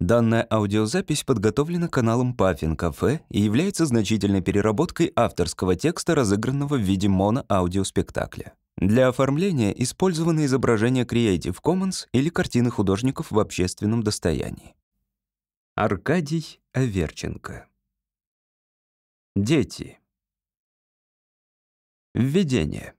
Данная аудиозапись подготовлена каналом Puffin Cafe и является значительной переработкой авторского текста, разыгранного в виде моно-аудиоспектакля. Для оформления использованы изображения Creative Commons или картины художников в общественном достоянии. Аркадий Аверченко. Дети. Введение.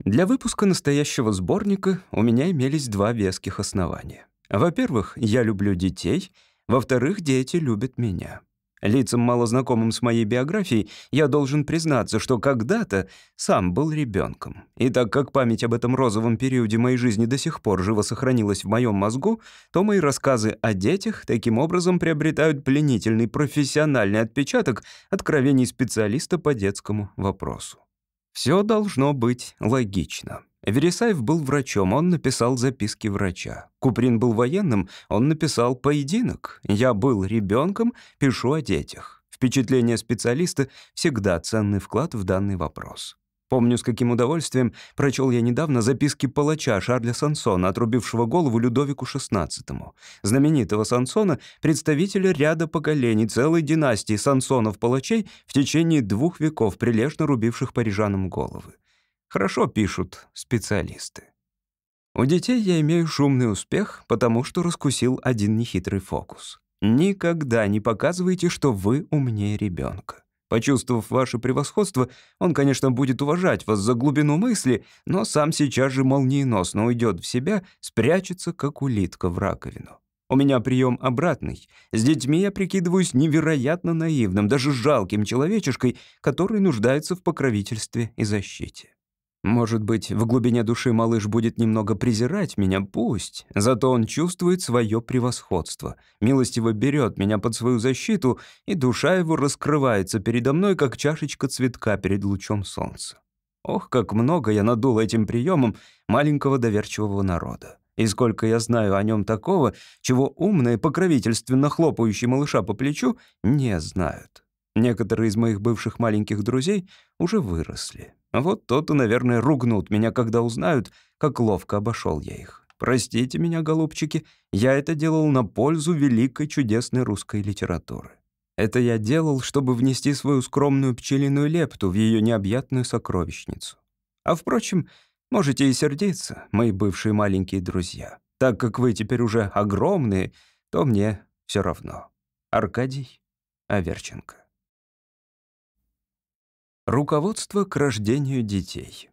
Для выпуска настоящего сборника у меня имелись два веских основания. Во-первых, я люблю детей. Во-вторых, дети любят меня. Лицам, мало знакомым с моей биографией, я должен признаться, что когда-то сам был ребенком. И так как память об этом розовом периоде моей жизни до сих пор живо сохранилась в моем мозгу, то мои рассказы о детях таким образом приобретают пленительный профессиональный отпечаток откровений специалиста по детскому вопросу. Все должно быть логично. Вересаев был врачом, он написал записки врача. Куприн был военным, он написал «Поединок». Я был ребенком, пишу о детях. Впечатление специалиста — всегда ценный вклад в данный вопрос. Помню, с каким удовольствием прочел я недавно записки палача Шарля Сансона, отрубившего голову Людовику XVI. Знаменитого Сансона, представителя ряда поколений целой династии Сансонов-палачей в течение двух веков, прилежно рубивших парижанам головы. Хорошо пишут специалисты. У детей я имею шумный успех, потому что раскусил один нехитрый фокус. Никогда не показывайте, что вы умнее ребенка. Почувствовав ваше превосходство, он, конечно, будет уважать вас за глубину мысли, но сам сейчас же молниеносно уйдет в себя, спрячется, как улитка в раковину. У меня прием обратный. С детьми я прикидываюсь невероятно наивным, даже жалким человечешкой, который нуждается в покровительстве и защите. Может быть, в глубине души малыш будет немного презирать меня, пусть. Зато он чувствует свое превосходство, милостиво берет меня под свою защиту, и душа его раскрывается передо мной, как чашечка цветка перед лучом солнца. Ох, как много я надул этим приемом маленького доверчивого народа. И сколько я знаю о нем такого, чего умные, покровительственно хлопающие малыша по плечу не знают. Некоторые из моих бывших маленьких друзей уже выросли. Вот то-то, наверное, ругнут меня, когда узнают, как ловко обошел я их. Простите меня, голубчики, я это делал на пользу великой чудесной русской литературы. Это я делал, чтобы внести свою скромную пчелиную лепту в ее необъятную сокровищницу. А впрочем, можете и сердиться, мои бывшие маленькие друзья. Так как вы теперь уже огромные, то мне все равно. Аркадий Аверченко. Руководство к рождению детей.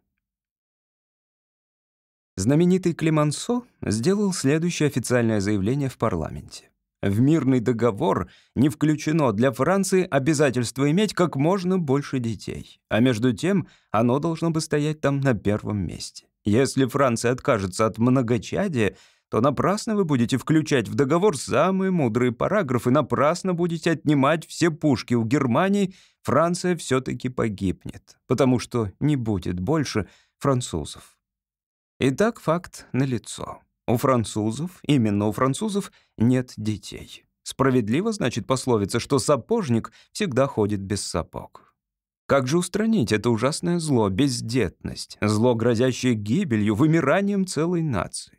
Знаменитый Клемансо сделал следующее официальное заявление в парламенте. В мирный договор не включено для Франции обязательство иметь как можно больше детей, а между тем оно должно бы стоять там на первом месте. Если Франция откажется от многочадия, то напрасно вы будете включать в договор самые мудрые параграфы, напрасно будете отнимать все пушки у Германии, Франция все-таки погибнет, потому что не будет больше французов. Итак, факт налицо. У французов, именно у французов, нет детей. Справедливо, значит, пословица, что сапожник всегда ходит без сапог. Как же устранить это ужасное зло, бездетность, зло, грозящее гибелью, вымиранием целой нации?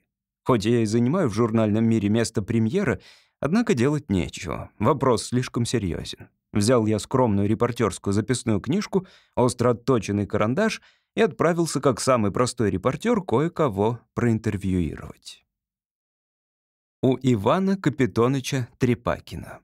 Хоть я и занимаю в журнальном мире место премьера, однако делать нечего. Вопрос слишком серьезен. Взял я скромную репортерскую записную книжку, остро отточенный карандаш и отправился как самый простой репортер кое-кого проинтервьюировать. У Ивана Капитоныча Трепакина.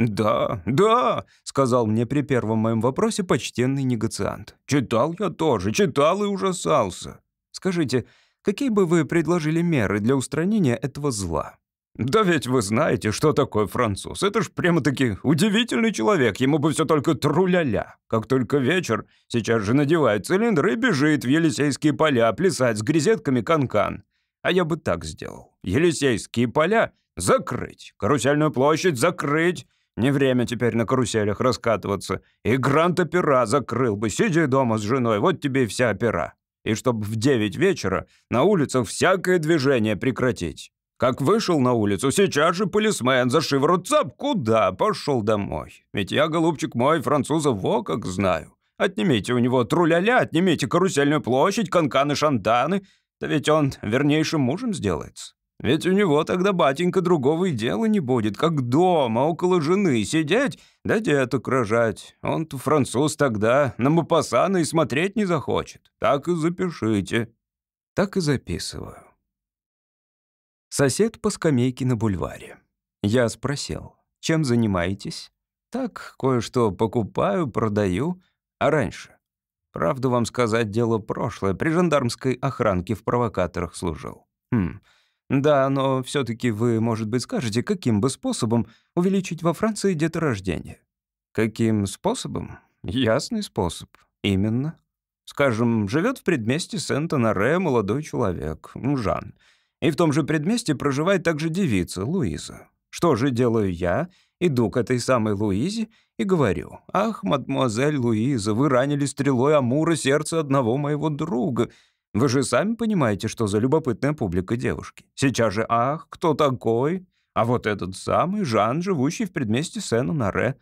«Да, да», — сказал мне при первом моем вопросе почтенный негациант. «Читал я тоже, читал и ужасался. Скажите, Какие бы вы предложили меры для устранения этого зла? Да ведь вы знаете, что такое француз. Это ж прямо-таки удивительный человек. Ему бы все только труляля. Как только вечер, сейчас же надевает цилиндр и бежит в Елисейские поля плясать с грезетками канкан. А я бы так сделал. Елисейские поля закрыть. Карусельную площадь закрыть. Не время теперь на каруселях раскатываться. И грант-опера закрыл бы. Сиди дома с женой, вот тебе и вся опера и чтобы в девять вечера на улицах всякое движение прекратить. Как вышел на улицу, сейчас же полисмен за шиворот цап, куда? Пошел домой. Ведь я, голубчик мой, французов во как знаю. Отнимите у него труляля, отнимите карусельную площадь, канканы-шантаны. Да ведь он вернейшим мужем сделается. Ведь у него тогда батенька другого и дела не будет, как дома около жены сидеть, да деток рожать. Он-то француз тогда, на Мапасана и смотреть не захочет. Так и запишите». Так и записываю. Сосед по скамейке на бульваре. Я спросил, чем занимаетесь? Так, кое-что покупаю, продаю. А раньше? Правду вам сказать, дело прошлое. При жандармской охранке в провокаторах служил. Хм, да, но все таки вы, может быть, скажете, каким бы способом увеличить во Франции деторождение? Каким способом? Ясный способ. Именно. Скажем, живет в предместе Сент-Анаре молодой человек, Жан. И в том же предместе проживает также девица, Луиза. Что же делаю я? Иду к этой самой Луизе и говорю, «Ах, мадемуазель Луиза, вы ранили стрелой Амура сердце одного моего друга. Вы же сами понимаете, что за любопытная публика девушки. Сейчас же, ах, кто такой? А вот этот самый Жан, живущий в предместе Сен-Наре.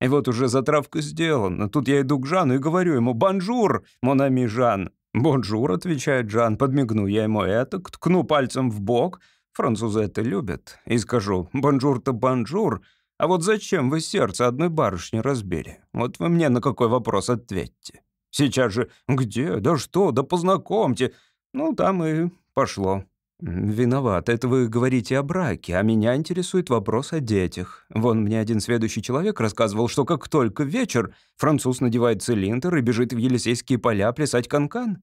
И вот уже затравка сделана. Тут я иду к Жану и говорю ему «Bonjour, mon ami Жан». «Bonjour», — отвечает Жан, подмигну я ему это, ткну пальцем в бок. Французы это любят. И скажу «Bonjour -то bonjour», а вот зачем вы сердце одной барышни разбили? Вот вы мне на какой вопрос ответьте. Сейчас же «Где? Да что? Да познакомьте». Ну, там и пошло. «Виноват, это вы говорите о браке, а меня интересует вопрос о детях. Вон мне один сведущий человек рассказывал, что как только вечер, француз надевает цилиндр и бежит в Елисейские поля плясать канкан». -кан.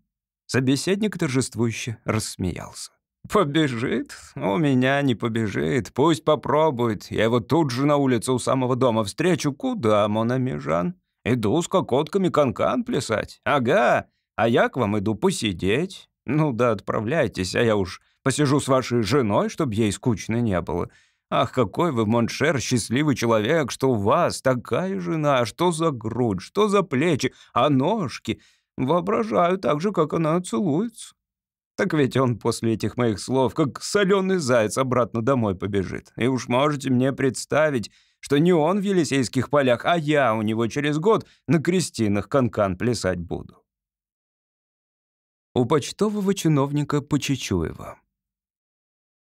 Собеседник торжествующе рассмеялся. «Побежит? У меня не побежит. Пусть попробует. Я его тут же на улице у самого дома встречу. Куда, mon ami Жан? Иду с кокотками канкан -кан плясать. Ага. А я к вам иду посидеть. Ну да, отправляйтесь, а я уж посижу с вашей женой, чтобы ей скучно не было. Ах, какой вы, mon cher, счастливый человек, что у вас такая жена. Что за грудь, что за плечи, а ножки. Воображаю так же, как она целуется. Так ведь он после этих моих слов, как соленый заяц, обратно домой побежит. И уж можете мне представить, что не он в Елисейских полях, а я у него через год на крестинах канкан -кан плясать буду. У почтового чиновника Почечуева.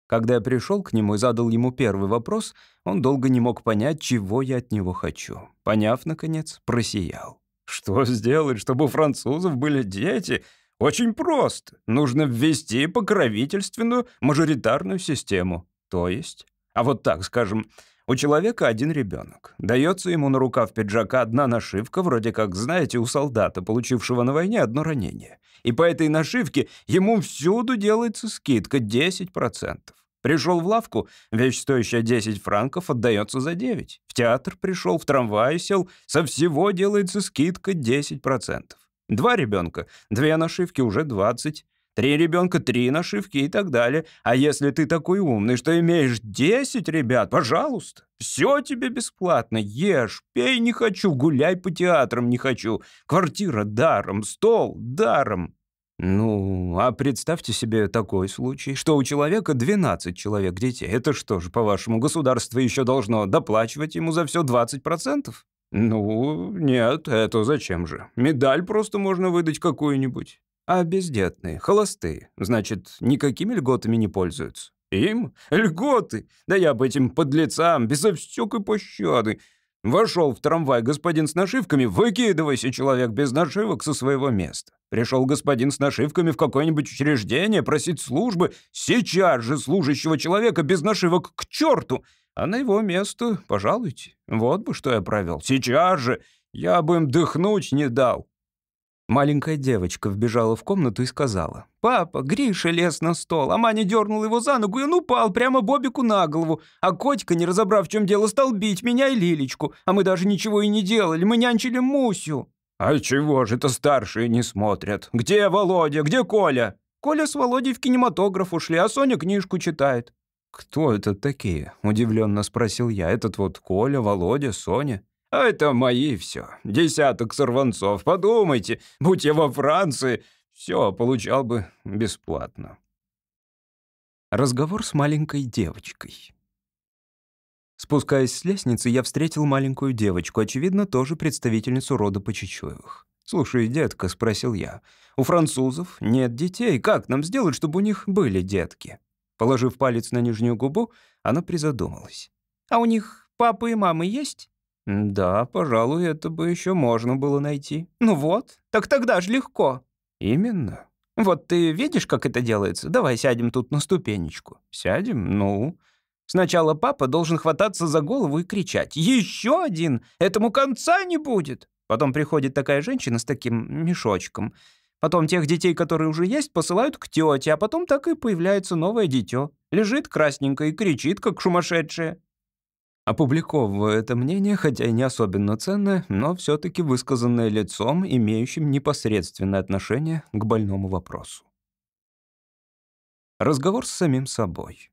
Когда я пришел к нему и задал ему первый вопрос, он долго не мог понять, чего я от него хочу. Поняв, наконец, просиял. «Что сделать, чтобы у французов были дети?» Очень просто. Нужно ввести покровительственную мажоритарную систему. То есть? А вот так, скажем, у человека один ребенок. Дается ему на рукав пиджака одна нашивка, вроде как, знаете, у солдата, получившего на войне одно ранение. И по этой нашивке ему всюду делается скидка 10%. Пришел в лавку, вещь, стоящая 10 франков, отдается за 9. В театр пришел, в трамвай сел, со всего делается скидка 10%. Два ребенка, две нашивки уже 20. Три ребенка, три нашивки и так далее. А если ты такой умный, что имеешь 10 ребят, пожалуйста, все тебе бесплатно. Ешь, пей не хочу, гуляй по театрам не хочу. Квартира даром, стол даром. Ну, а представьте себе такой случай, что у человека 12 человек детей. Это что же, по-вашему, государство еще должно доплачивать ему за все 20%? «Ну, нет, это зачем же? Медаль просто можно выдать какую-нибудь. А бездетные, холостые, значит, никакими льготами не пользуются. Им? Льготы? Да я бы этим подлецам, безо всякой пощады. Вошел в трамвай господин с нашивками, выкидывайся, человек без нашивок со своего места. Пришел господин с нашивками в какое-нибудь учреждение просить службы, сейчас же служащего человека без нашивок к черту. А на его место, пожалуйте, вот бы что я провел. Сейчас же я бы им дыхнуть не дал. Маленькая девочка вбежала в комнату и сказала. «Папа, Гриша лез на стол, а Маня дернула его за ногу, и он упал прямо Бобику на голову. А котика, не разобрав, в чем дело, стал бить меня и Лилечку. А мы даже ничего и не делали, мы нянчили Мусю». «А чего же это старшие не смотрят? Где Володя, где Коля?» «Коля с Володей в кинематограф ушли, а Соня книжку читает». «Кто это такие?» — удивленно спросил я. «Этот вот Коля, Володя, Соня?» «А это мои все. Десяток сорванцов. Подумайте, будь я во Франции, все получал бы бесплатно». Разговор с маленькой девочкой. Спускаясь с лестницы, я встретил маленькую девочку, очевидно, тоже представительницу рода Почечуевых. «Слушай, детка», — спросил я, — «у французов нет детей. Как нам сделать, чтобы у них были детки?» Положив палец на нижнюю губу, она призадумалась. «А у них папа и мама есть?» «Да, пожалуй, это бы еще можно было найти». «Ну вот, так тогда же легко». «Именно». «Вот ты видишь, как это делается? Давай сядем тут на ступенечку». «Сядем? Ну...» Сначала папа должен хвататься за голову и кричать «Еще один! Этому конца не будет!» Потом приходит такая женщина с таким мешочком. Потом тех детей, которые уже есть, посылают к тете, а потом так и появляется новое дитё. Лежит красненько и кричит, как сумасшедшее. Опубликовываю это мнение, хотя и не особенно ценное, но все таки высказанное лицом, имеющим непосредственное отношение к больному вопросу. Разговор с самим собой.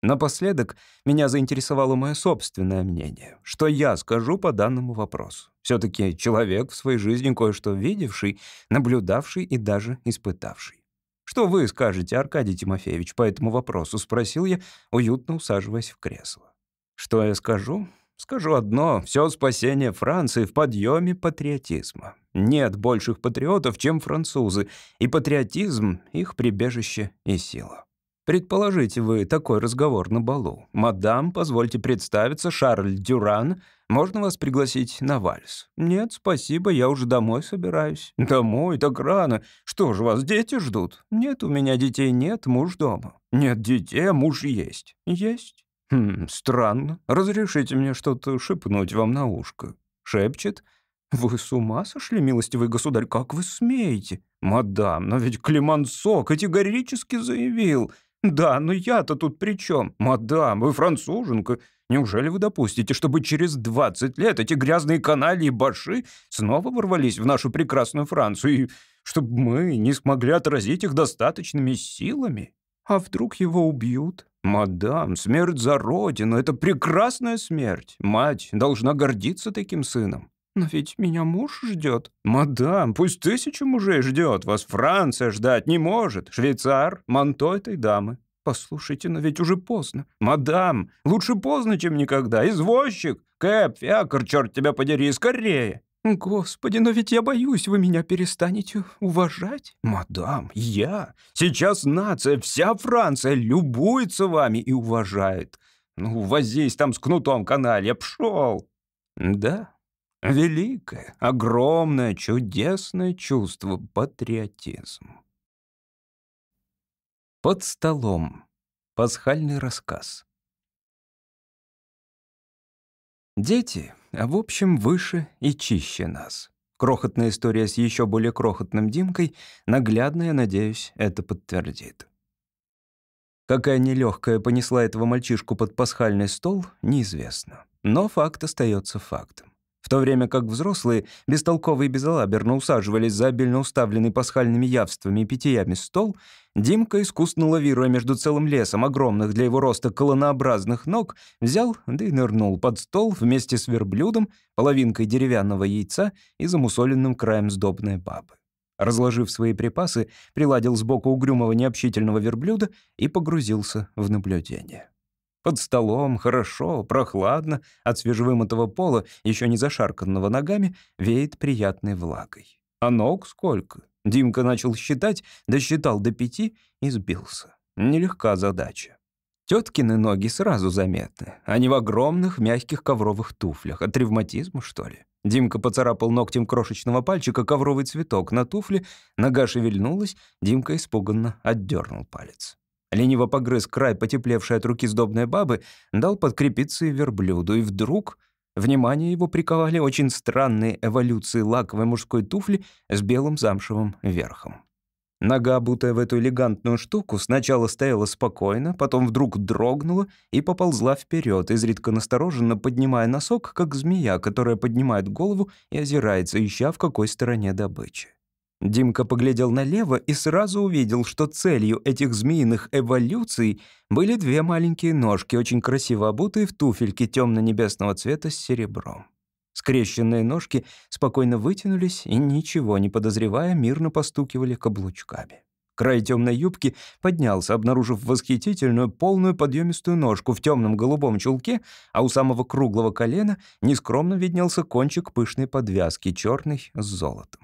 Напоследок меня заинтересовало мое собственное мнение. Что я скажу по данному вопросу? все таки человек в своей жизни кое-что видевший, наблюдавший и даже испытавший. «Что вы скажете, Аркадий Тимофеевич, по этому вопросу?» — спросил я, уютно усаживаясь в кресло. «Что я скажу?» Скажу одно, все спасение Франции в подъеме патриотизма. Нет больших патриотов, чем французы, и патриотизм — их прибежище и сила. Предположите вы такой разговор на балу. «Мадам, позвольте представиться, Шарль Дюран. Можно вас пригласить на вальс?» «Нет, спасибо, я уже домой собираюсь». «Домой? Так рано. Что же, вас дети ждут?» «Нет, у меня детей нет, муж дома». «Нет детей, а муж есть». «Есть». «Хм, странно. Разрешите мне что-то шепнуть вам на ушко». Шепчет. «Вы с ума сошли, милостивый государь? Как вы смеете?» «Мадам, но ведь Климансо категорически заявил...» «Да, но я-то тут при чем? Мадам, вы француженка. Неужели вы допустите, чтобы через 20 лет эти грязные канали и баши снова ворвались в нашу прекрасную Францию, и чтобы мы не смогли отразить их достаточными силами? А вдруг его убьют? Мадам, смерть за родину — это прекрасная смерть. Мать должна гордиться таким сыном. «Но ведь меня муж ждет». «Мадам, пусть тысяча мужей ждет. Вас Франция ждать не может. Швейцар, манто этой дамы». «Послушайте, но ведь уже поздно». «Мадам, лучше поздно, чем никогда. Извозчик, кэп, фиакр, черт тебя подери, скорее». «Господи, но ведь я боюсь, вы меня перестанете уважать». «Мадам, я? Сейчас нация, вся Франция любуется вами и уважает. Ну, возись там с кнутом канале, я пшел». «Да, Великое, огромное, чудесное чувство — патриотизм. Под столом. Пасхальный рассказ. Дети, а в общем, выше и чище нас. Крохотная история с еще более крохотным Димкой, наглядно, я надеюсь, это подтвердит. Какая нелегкая понесла этого мальчишку под пасхальный стол, неизвестно. Но факт остается фактом. В то время как взрослые, бестолковые и безалаберно усаживались за обильно уставленный пасхальными явствами и питьями стол, Димка, искусно лавируя между целым лесом огромных для его роста колонообразных ног, взял, да и нырнул под стол вместе с верблюдом, половинкой деревянного яйца и замусоленным краем сдобной бабы. Разложив свои припасы, приладил сбоку угрюмого необщительного верблюда и погрузился в наблюдение. Под столом хорошо, прохладно, от свежевымытого пола, еще не зашарканного ногами, веет приятной влагой. А ног сколько? Димка начал считать, досчитал до пяти и сбился. Нелегка задача. Теткины ноги сразу заметны. Они в огромных мягких ковровых туфлях. От ревматизма, что ли? Димка поцарапал ногтем крошечного пальчика ковровый цветок на туфле, нога шевельнулась, Димка испуганно отдернул палец. Лениво погрыз край потеплевшей от руки сдобной бабы, дал подкрепиться и верблюду, и вдруг внимание его приковали очень странные эволюции лаковой мужской туфли с белым замшевым верхом. Нога, обутая в эту элегантную штуку, сначала стояла спокойно, потом вдруг дрогнула и поползла вперед, изредка настороженно поднимая носок, как змея, которая поднимает голову и озирается, ища в какой стороне добычи. Димка поглядел налево и сразу увидел, что целью этих змеиных эволюций были две маленькие ножки, очень красиво обутые в туфельки темно-небесного цвета с серебром. Скрещенные ножки спокойно вытянулись и, ничего не подозревая, мирно постукивали каблучками. Край темной юбки поднялся, обнаружив восхитительную, полную подъемистую ножку в темном голубом чулке, а у самого круглого колена нескромно виднелся кончик пышной подвязки, черный с золотом.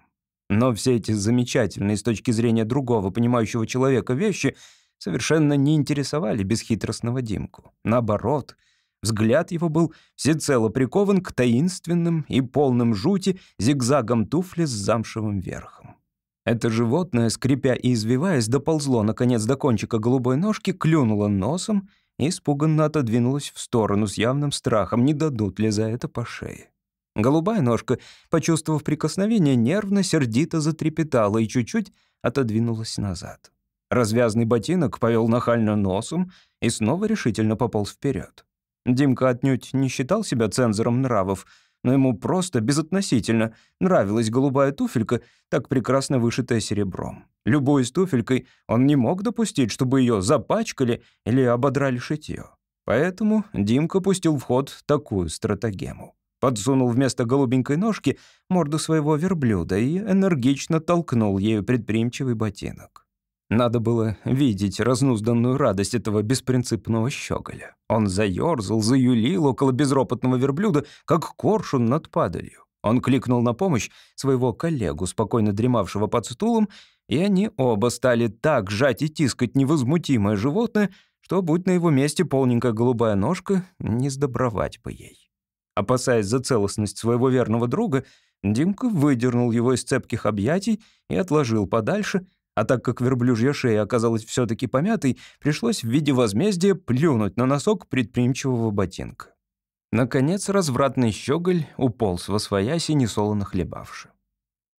Но все эти замечательные с точки зрения другого понимающего человека вещи совершенно не интересовали бесхитростного Димку. Наоборот, взгляд его был всецело прикован к таинственным и полным жути зигзагам туфли с замшевым верхом. Это животное, скрипя и извиваясь, доползло, наконец, до кончика голубой ножки, клюнуло носом и испуганно отодвинулось в сторону с явным страхом, не дадут ли за это по шее. Голубая ножка, почувствовав прикосновение, нервно, сердито затрепетала и чуть-чуть отодвинулась назад. Развязный ботинок повел нахально носом и снова решительно пополз вперед. Димка отнюдь не считал себя цензором нравов, но ему просто, безотносительно, нравилась голубая туфелька, так прекрасно вышитая серебром. Любой с туфелькой он не мог допустить, чтобы ее запачкали или ободрали шитье. Поэтому Димка пустил в ход такую стратагему. Подсунул вместо голубенькой ножки морду своего верблюда и энергично толкнул ею предприимчивый ботинок. Надо было видеть разнузданную радость этого беспринципного щеголя. Он заёрзал, заюлил около безропотного верблюда, как коршун над падалью. Он кликнул на помощь своего коллегу, спокойно дремавшего под стулом, и они оба стали так жать и тискать невозмутимое животное, что, будь на его месте полненькая голубая ножка, не сдобровать бы ей. Опасаясь за целостность своего верного друга, Димка выдернул его из цепких объятий и отложил подальше, а так как верблюжья шея оказалась все таки помятой, пришлось в виде возмездия плюнуть на носок предприимчивого ботинка. Наконец развратный щеголь уполз во свояси, несолоно хлебавши.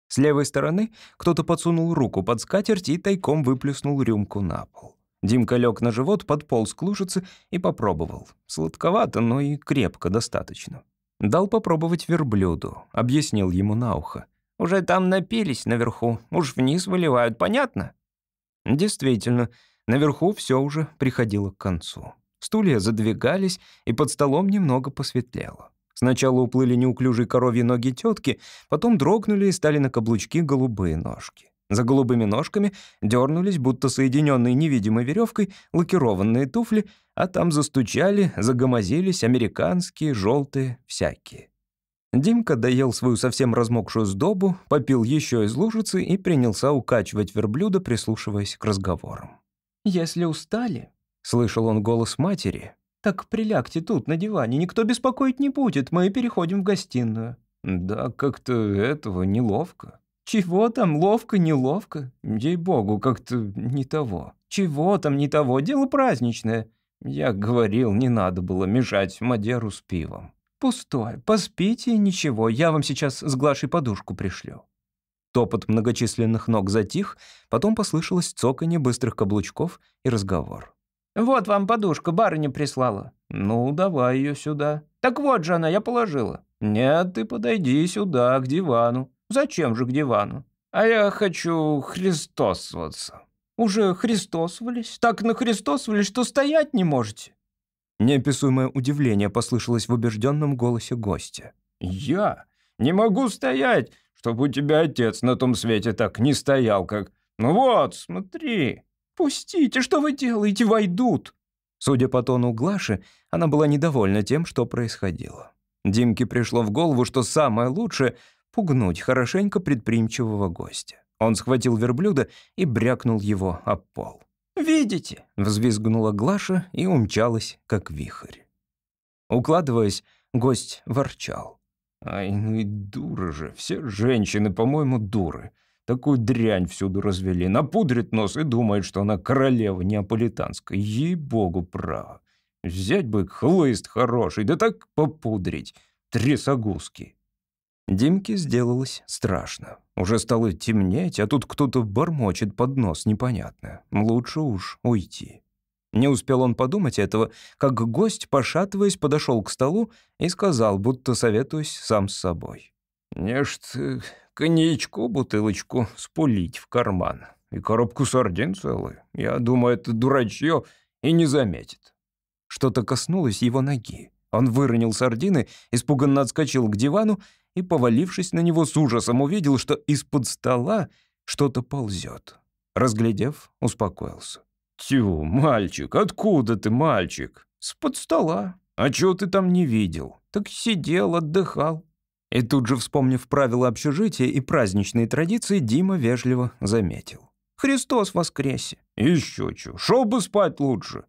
С левой стороны кто-то подсунул руку под скатерть и тайком выплюснул рюмку на пол. Димка лег на живот, подполз к лужице и попробовал. Сладковато, но и крепко достаточно. Дал попробовать верблюду, объяснил ему на ухо. «Уже там напились наверху, уж вниз выливают, понятно?» Действительно, наверху все уже приходило к концу. Стулья задвигались, и под столом немного посветлело. Сначала уплыли неуклюжие коровьи ноги тетки, потом дрогнули и стали на каблучки голубые ножки. За голубыми ножками дернулись, будто соединенные невидимой веревкой, лакированные туфли, а там застучали, загомозились американские, желтые, всякие. Димка доел свою совсем размокшую сдобу, попил еще из лужицы и принялся укачивать верблюда, прислушиваясь к разговорам. «Если устали», — слышал он голос матери, «так прилягте тут, на диване, никто беспокоить не будет, мы переходим в гостиную». «Да как-то этого неловко», чего там, ловко, неловко? Ей-богу, как-то не того. Чего там не того, дело праздничное. Я говорил, не надо было мешать Мадеру с пивом. Пустое, поспите ничего, я вам сейчас с Глашей подушку пришлю. Топот многочисленных ног затих, потом послышалось цоканье быстрых каблучков и разговор. «Вот вам подушка, барыня прислала». «Ну, давай ее сюда». «Так вот же она, я положила». «Нет, ты подойди сюда, к дивану». Зачем же к дивану? А я хочу христосоваться. Уже христосовались? Так нахристосовались, что стоять не можете. Неописуемое удивление послышалось в убежденном голосе гостя. «Я не могу стоять, чтобы у тебя отец на том свете так не стоял, как... Ну вот, смотри. Пустите, что вы делаете, войдут». Судя по тону Глаши, она была недовольна тем, что происходило. Димке пришло в голову, что самое лучшее пугнуть хорошенько предприимчивого гостя. Он схватил верблюда и брякнул его об пол. «Видите?» — взвизгнула Глаша и умчалась, как вихрь. Укладываясь, гость ворчал. «Ай, ну и дура же, все женщины, по-моему, дуры. Такую дрянь всюду развели, напудрит нос и думает, что она королева неаполитанская. Ей-богу, право. Взять бы хлыст хороший, да так попудрить. Трясогузки». Димке сделалось страшно. Уже стало темнеть, а тут кто-то бормочет под нос непонятно. Лучше уж уйти. Не успел он подумать этого, как гость, пошатываясь, подошел к столу и сказал, будто советуясь сам с собой. «Нечт коньячку бутылочку спулить в карман. И коробку сардин целую. Я думаю, это дурачье и не заметит». Что-то коснулось его ноги. Он выронил сардины, испуганно отскочил к дивану и, повалившись на него с ужасом, увидел, что из-под стола что-то ползет. Разглядев, успокоился. «Тю, мальчик, откуда ты, мальчик?» «С-под стола. А чего ты там не видел?» «Так сидел, отдыхал». И тут же, вспомнив правила общежития и праздничные традиции, Дима вежливо заметил. Христос воскресе!» «Еще чё, шел бы спать лучше!»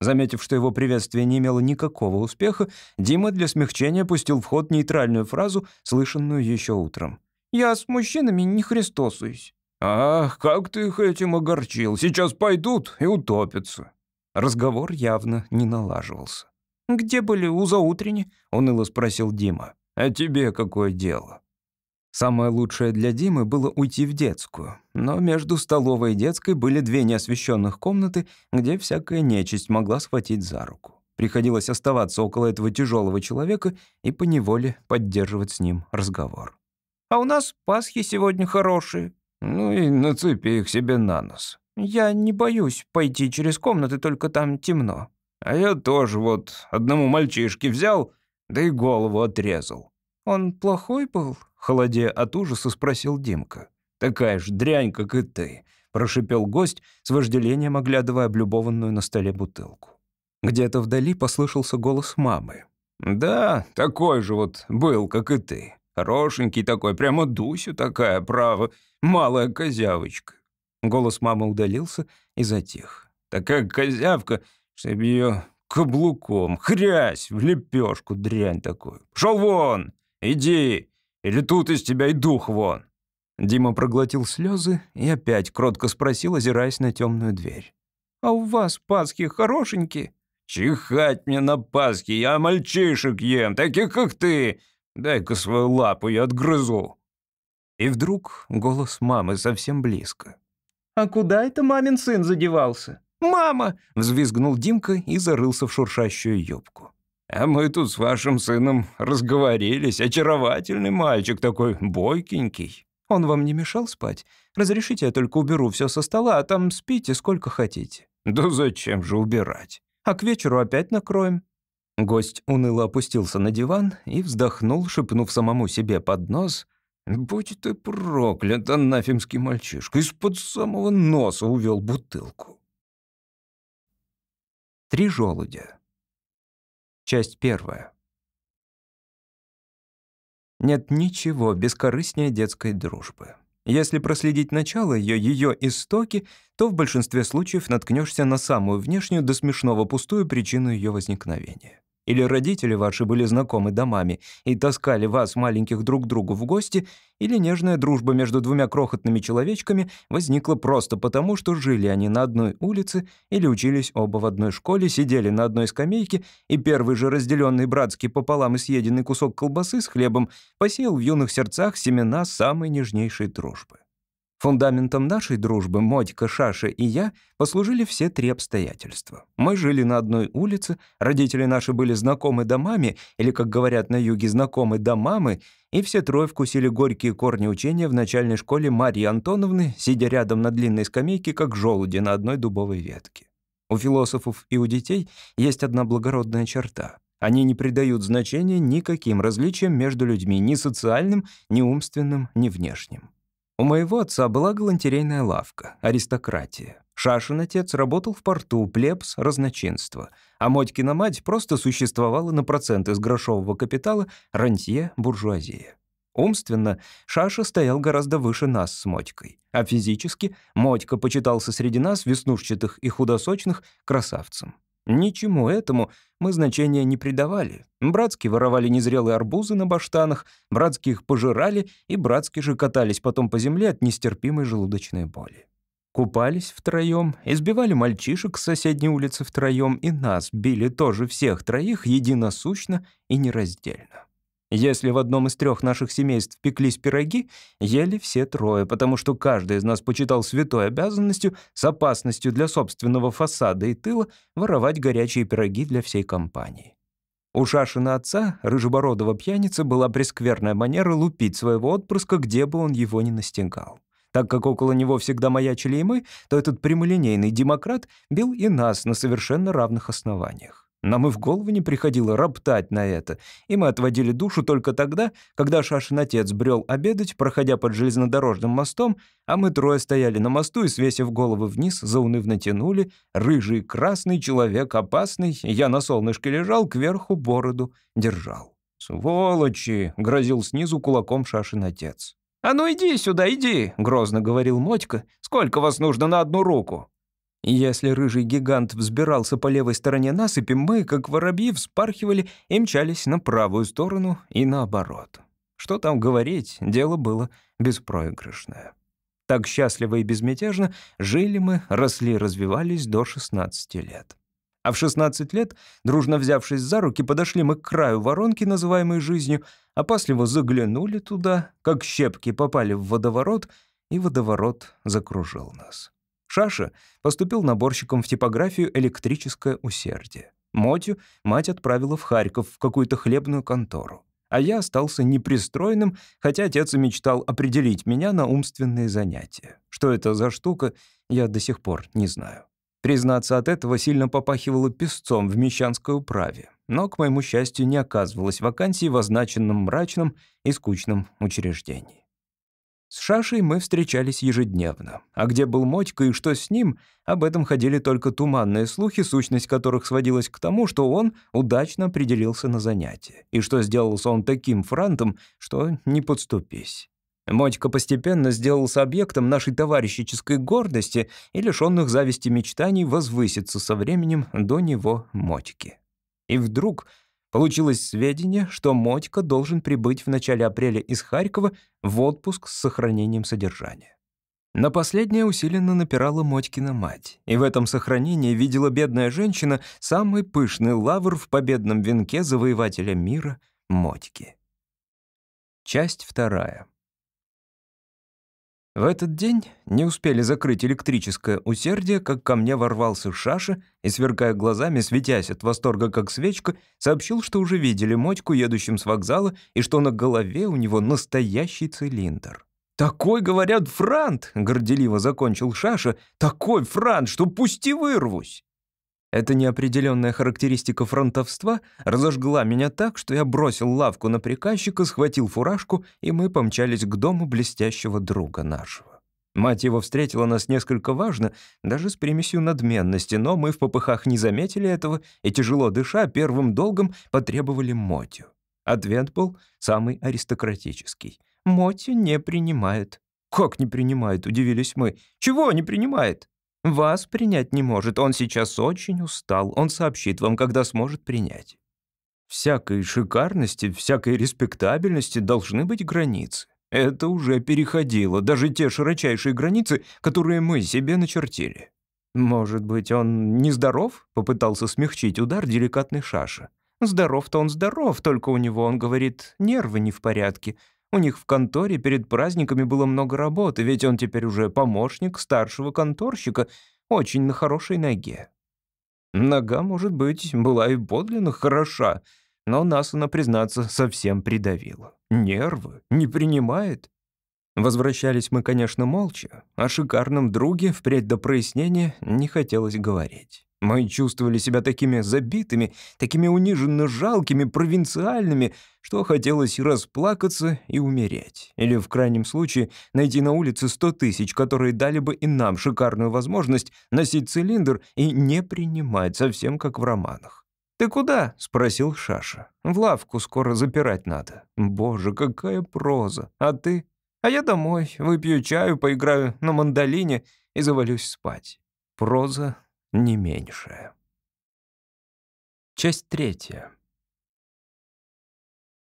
Заметив, что его приветствие не имело никакого успеха, Дима для смягчения пустил в ход нейтральную фразу, слышанную еще утром. «Я с мужчинами не христосуюсь». «Ах, как ты их этим огорчил! Сейчас пойдут и утопятся!» Разговор явно не налаживался. «Где были у заутренне?» — уныло спросил Дима. «А тебе какое дело?» Самое лучшее для Димы было уйти в детскую, но между столовой и детской были две неосвещенных комнаты, где всякая нечисть могла схватить за руку. Приходилось оставаться около этого тяжелого человека и поневоле поддерживать с ним разговор. «А у нас Пасхи сегодня хорошие». «Ну и нацепи их себе на нос». «Я не боюсь пойти через комнаты, только там темно». «А я тоже вот одному мальчишке взял, да и голову отрезал». «Он плохой был?» холодея от ужаса, спросил Димка. «Такая же дрянь, как и ты», — прошипел гость, с вожделением оглядывая облюбованную на столе бутылку. Где-то вдали послышался голос мамы. «Да, такой же вот был, как и ты. Хорошенький такой, прямо Дуся такая, право, малая козявочка». Голос мамы удалился и затих. «Такая козявка, чтоб ее каблуком, хрясь в лепешку дрянь такую. Шел вон, иди, или тут из тебя и дух вон?» Дима проглотил слезы и опять кротко спросил, озираясь на темную дверь. «А у вас Пасхи хорошенькие?» «Чихать мне на Пасхи, я мальчишек ем, таких как ты. Дай-ка свою лапу, я отгрызу». И вдруг голос мамы совсем близко. «А куда это мамин сын задевался?» «Мама!» — взвизгнул Димка и зарылся в шуршащую юбку. А мы тут с вашим сыном разговорились. Очаровательный мальчик такой, бойкенький. Он вам не мешал спать? Разрешите, я только уберу все со стола, а там спите сколько хотите». «Да зачем же убирать?» «А к вечеру опять накроем». Гость уныло опустился на диван и вздохнул, шепнув самому себе под нос. «Будь ты проклят, анафемский мальчишка, из-под самого носа увел бутылку». Три желудя. Часть первая. Нет ничего бескорыстнее детской дружбы. Если проследить начало ее, ее истоки, то в большинстве случаев наткнешься на самую внешнюю до смешного пустую причину ее возникновения. Или родители ваши были знакомы домами и таскали вас, маленьких, друг к другу в гости, или нежная дружба между двумя крохотными человечками возникла просто потому, что жили они на одной улице или учились оба в одной школе, сидели на одной скамейке, и первый же разделенный братский пополам и съеденный кусок колбасы с хлебом посеял в юных сердцах семена самой нежнейшей дружбы. Фундаментом нашей дружбы Мотька, Шаша и я послужили все три обстоятельства. Мы жили на одной улице, родители наши были знакомы домами, или, как говорят на юге, знакомы домамы, и все трое вкусили горькие корни учения в начальной школе Марьи Антоновны, сидя рядом на длинной скамейке, как желуди на одной дубовой ветке. У философов и у детей есть одна благородная черта. Они не придают значения никаким различиям между людьми, ни социальным, ни умственным, ни внешним. У моего отца была галантерейная лавка, аристократия. Шашин отец работал в порту, плебс, разночинство. А Мотькина мать просто существовала на процент из грошового капитала, рантье, буржуазия. Умственно Шаша стоял гораздо выше нас с Мотькой, а физически Мотька почитался среди нас, веснушчатых и худосочных, красавцем. Ничему этому мы значения не придавали. Братски воровали незрелые арбузы на баштанах, братски их пожирали, и братски же катались потом по земле от нестерпимой желудочной боли. Купались втроем, избивали мальчишек с соседней улицы втроем, и нас били тоже всех троих единосущно и нераздельно. Если в одном из трех наших семейств пеклись пироги, ели все трое, потому что каждый из нас почитал святой обязанностью с опасностью для собственного фасада и тыла воровать горячие пироги для всей компании. У Шашина отца, рыжебородого пьяницы, была прескверная манера лупить своего отпрыска, где бы он его ни настигал. Так как около него всегда маячили и мы, то этот прямолинейный демократ бил и нас на совершенно равных основаниях. Нам и в голову не приходило роптать на это, и мы отводили душу только тогда, когда Шашин отец брел обедать, проходя под железнодорожным мостом, а мы трое стояли на мосту и, свесив головы вниз, заунывно тянули, рыжий красный человек опасный, я на солнышке лежал, кверху бороду держал. «Сволочи!» — грозил снизу кулаком Шашин отец. «А ну иди сюда, иди!» — грозно говорил Мотька. «Сколько вас нужно на одну руку?» Если рыжий гигант взбирался по левой стороне насыпи, мы, как воробьи, вспархивали и мчались на правую сторону и наоборот. Что там говорить, дело было беспроигрышное. Так счастливо и безмятежно жили мы, росли, развивались до 16 лет. А в 16 лет, дружно взявшись за руки, подошли мы к краю воронки, называемой жизнью, опасливо заглянули туда, как щепки попали в водоворот, и водоворот закружил нас. Шаша поступил наборщиком в типографию «Электрическое усердие». Мотю мать отправила в Харьков в какую-то хлебную контору. А я остался непристроенным, хотя отец и мечтал определить меня на умственные занятия. Что это за штука, я до сих пор не знаю. Признаться, от этого сильно попахивало песцом в мещанской управе, но, к моему счастью, не оказывалось вакансии в означенном мрачном и скучном учреждении. С Шашей мы встречались ежедневно. А где был Мотька и что с ним, об этом ходили только туманные слухи, сущность которых сводилась к тому, что он удачно определился на занятие, и что сделался он таким франтом, что не подступись. Мотька постепенно сделался объектом нашей товарищической гордости и лишённых зависти мечтаний возвыситься со временем до него Мотьки. И вдруг Получилось сведения, что Мотька должен прибыть в начале апреля из Харькова в отпуск с сохранением содержания. На последнее усиленно напирала Мотькина мать, и в этом сохранении видела бедная женщина самый пышный лавр в победном венке завоевателя мира Мотьки. Часть вторая. В этот день не успели закрыть электрическое усердие, как ко мне ворвался Шаша и, сверкая глазами, светясь от восторга как свечка, сообщил, что уже видели Мотьку, едущим с вокзала, и что на голове у него настоящий цилиндр. «Такой, говорят, франт!» — горделиво закончил Шаша. «Такой франт, что пусти вырвусь!» Эта неопределенная характеристика фронтовства разожгла меня так, что я бросил лавку на приказчика, схватил фуражку, и мы помчались к дому блестящего друга нашего. Мать его встретила нас несколько важно, даже с примесью надменности, но мы в попыхах не заметили этого и, тяжело дыша, первым долгом потребовали Мотю. Ответ был самый аристократический. «Мотю не принимает». «Как не принимает?» — удивились мы. «Чего не принимает?» Вас принять не может, он сейчас очень устал, он сообщит вам, когда сможет принять. Всякой шикарности, всякой респектабельности должны быть границы. Это уже переходило, даже те широчайшие границы, которые мы себе начертили. «Может быть, он нездоров?» — попытался смягчить удар деликатный Шаша. «Здоров-то он здоров, только у него, он говорит, нервы не в порядке. У них в конторе перед праздниками было много работы, ведь он теперь уже помощник старшего конторщика, очень на хорошей ноге. Нога, может быть, была и подлинно хороша, но нас она, признаться, совсем придавила. Нервы не принимает. Возвращались мы, конечно, молча. О шикарном друге впредь до прояснения не хотелось говорить. Мы чувствовали себя такими забитыми, такими униженно жалкими, провинциальными, что хотелось расплакаться, и умереть. Или, в крайнем случае, найти на улице сто тысяч, которые дали бы и нам шикарную возможность носить цилиндр и не принимать, совсем как в романах. «Ты куда?» — спросил Шаша. «В лавку скоро запирать надо». «Боже, какая проза! А ты?» «А я домой, выпью чаю, поиграю на мандолине и завалюсь спать». Проза не меньшее. Часть третья.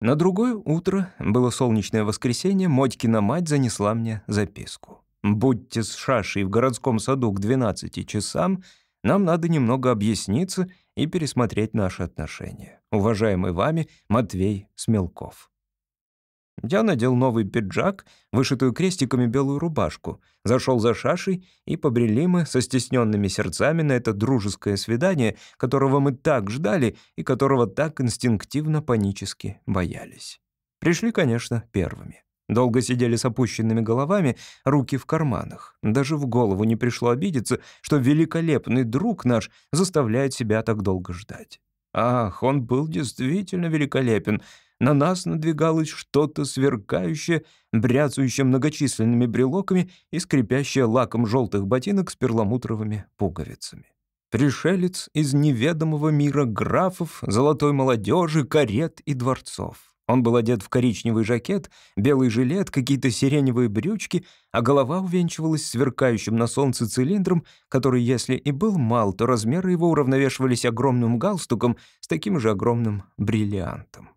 На другое утро, было солнечное воскресенье, Мотькина мать занесла мне записку. «Будьте с Шашей в городском саду к 12 часам, нам надо немного объясниться и пересмотреть наши отношения. Уважаемый вами Матвей Смелков». Я надел новый пиджак, вышитую крестиками белую рубашку, зашел за Шашей, и побрели мы со стесненными сердцами на это дружеское свидание, которого мы так ждали и которого так инстинктивно панически боялись. Пришли, конечно, первыми. Долго сидели с опущенными головами, руки в карманах. Даже в голову не пришло обидеться, что великолепный друг наш заставляет себя так долго ждать. Ах, он был действительно великолепен — на нас надвигалось что-то сверкающее, бряцающее многочисленными брелоками и скрипящее лаком желтых ботинок с перламутровыми пуговицами. Пришелец из неведомого мира графов, золотой молодежи, карет и дворцов. Он был одет в коричневый жакет, белый жилет, какие-то сиреневые брючки, а голова увенчивалась сверкающим на солнце цилиндром, который, если и был мал, то размеры его уравновешивались огромным галстуком с таким же огромным бриллиантом.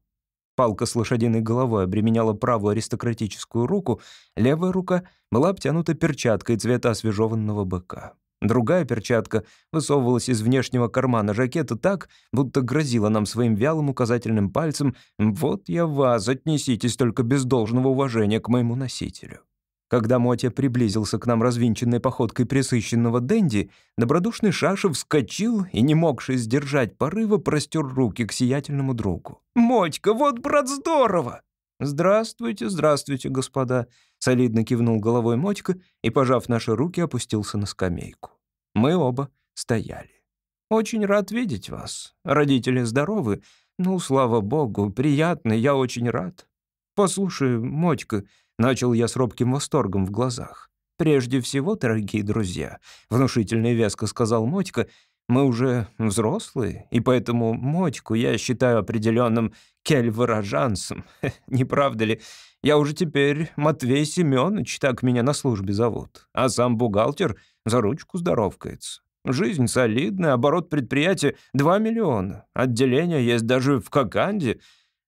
Палка с лошадиной головой обременяла правую аристократическую руку, левая рука была обтянута перчаткой цвета освежеванного быка. Другая перчатка высовывалась из внешнего кармана жакета так, будто грозила нам своим вялым указательным пальцем «Вот я вас, отнеситесь только без должного уважения к моему носителю». Когда Мотя приблизился к нам развинченной походкой присыщенного Дэнди, добродушный Шаша вскочил и, не могший сдержать порыва, простер руки к сиятельному другу. «Мотька, вот, брат, здорово!» «Здравствуйте, здравствуйте, господа», — солидно кивнул головой Мотька и, пожав наши руки, опустился на скамейку. Мы оба стояли. «Очень рад видеть вас. Родители здоровы? Ну, слава богу, приятно, я очень рад. Послушай, Мотька», — начал я с робким восторгом в глазах. «Прежде всего, дорогие друзья», — внушительно и веско сказал Мотька, мы уже взрослые, и поэтому Мотьку я считаю определенным кельворожанцем. Не правда ли? Я уже теперь Матвей Семенович, так меня на службе зовут. А сам бухгалтер за ручку здоровкается. Жизнь солидная, оборот предприятия — 2 миллиона. Отделение есть даже в Коканде.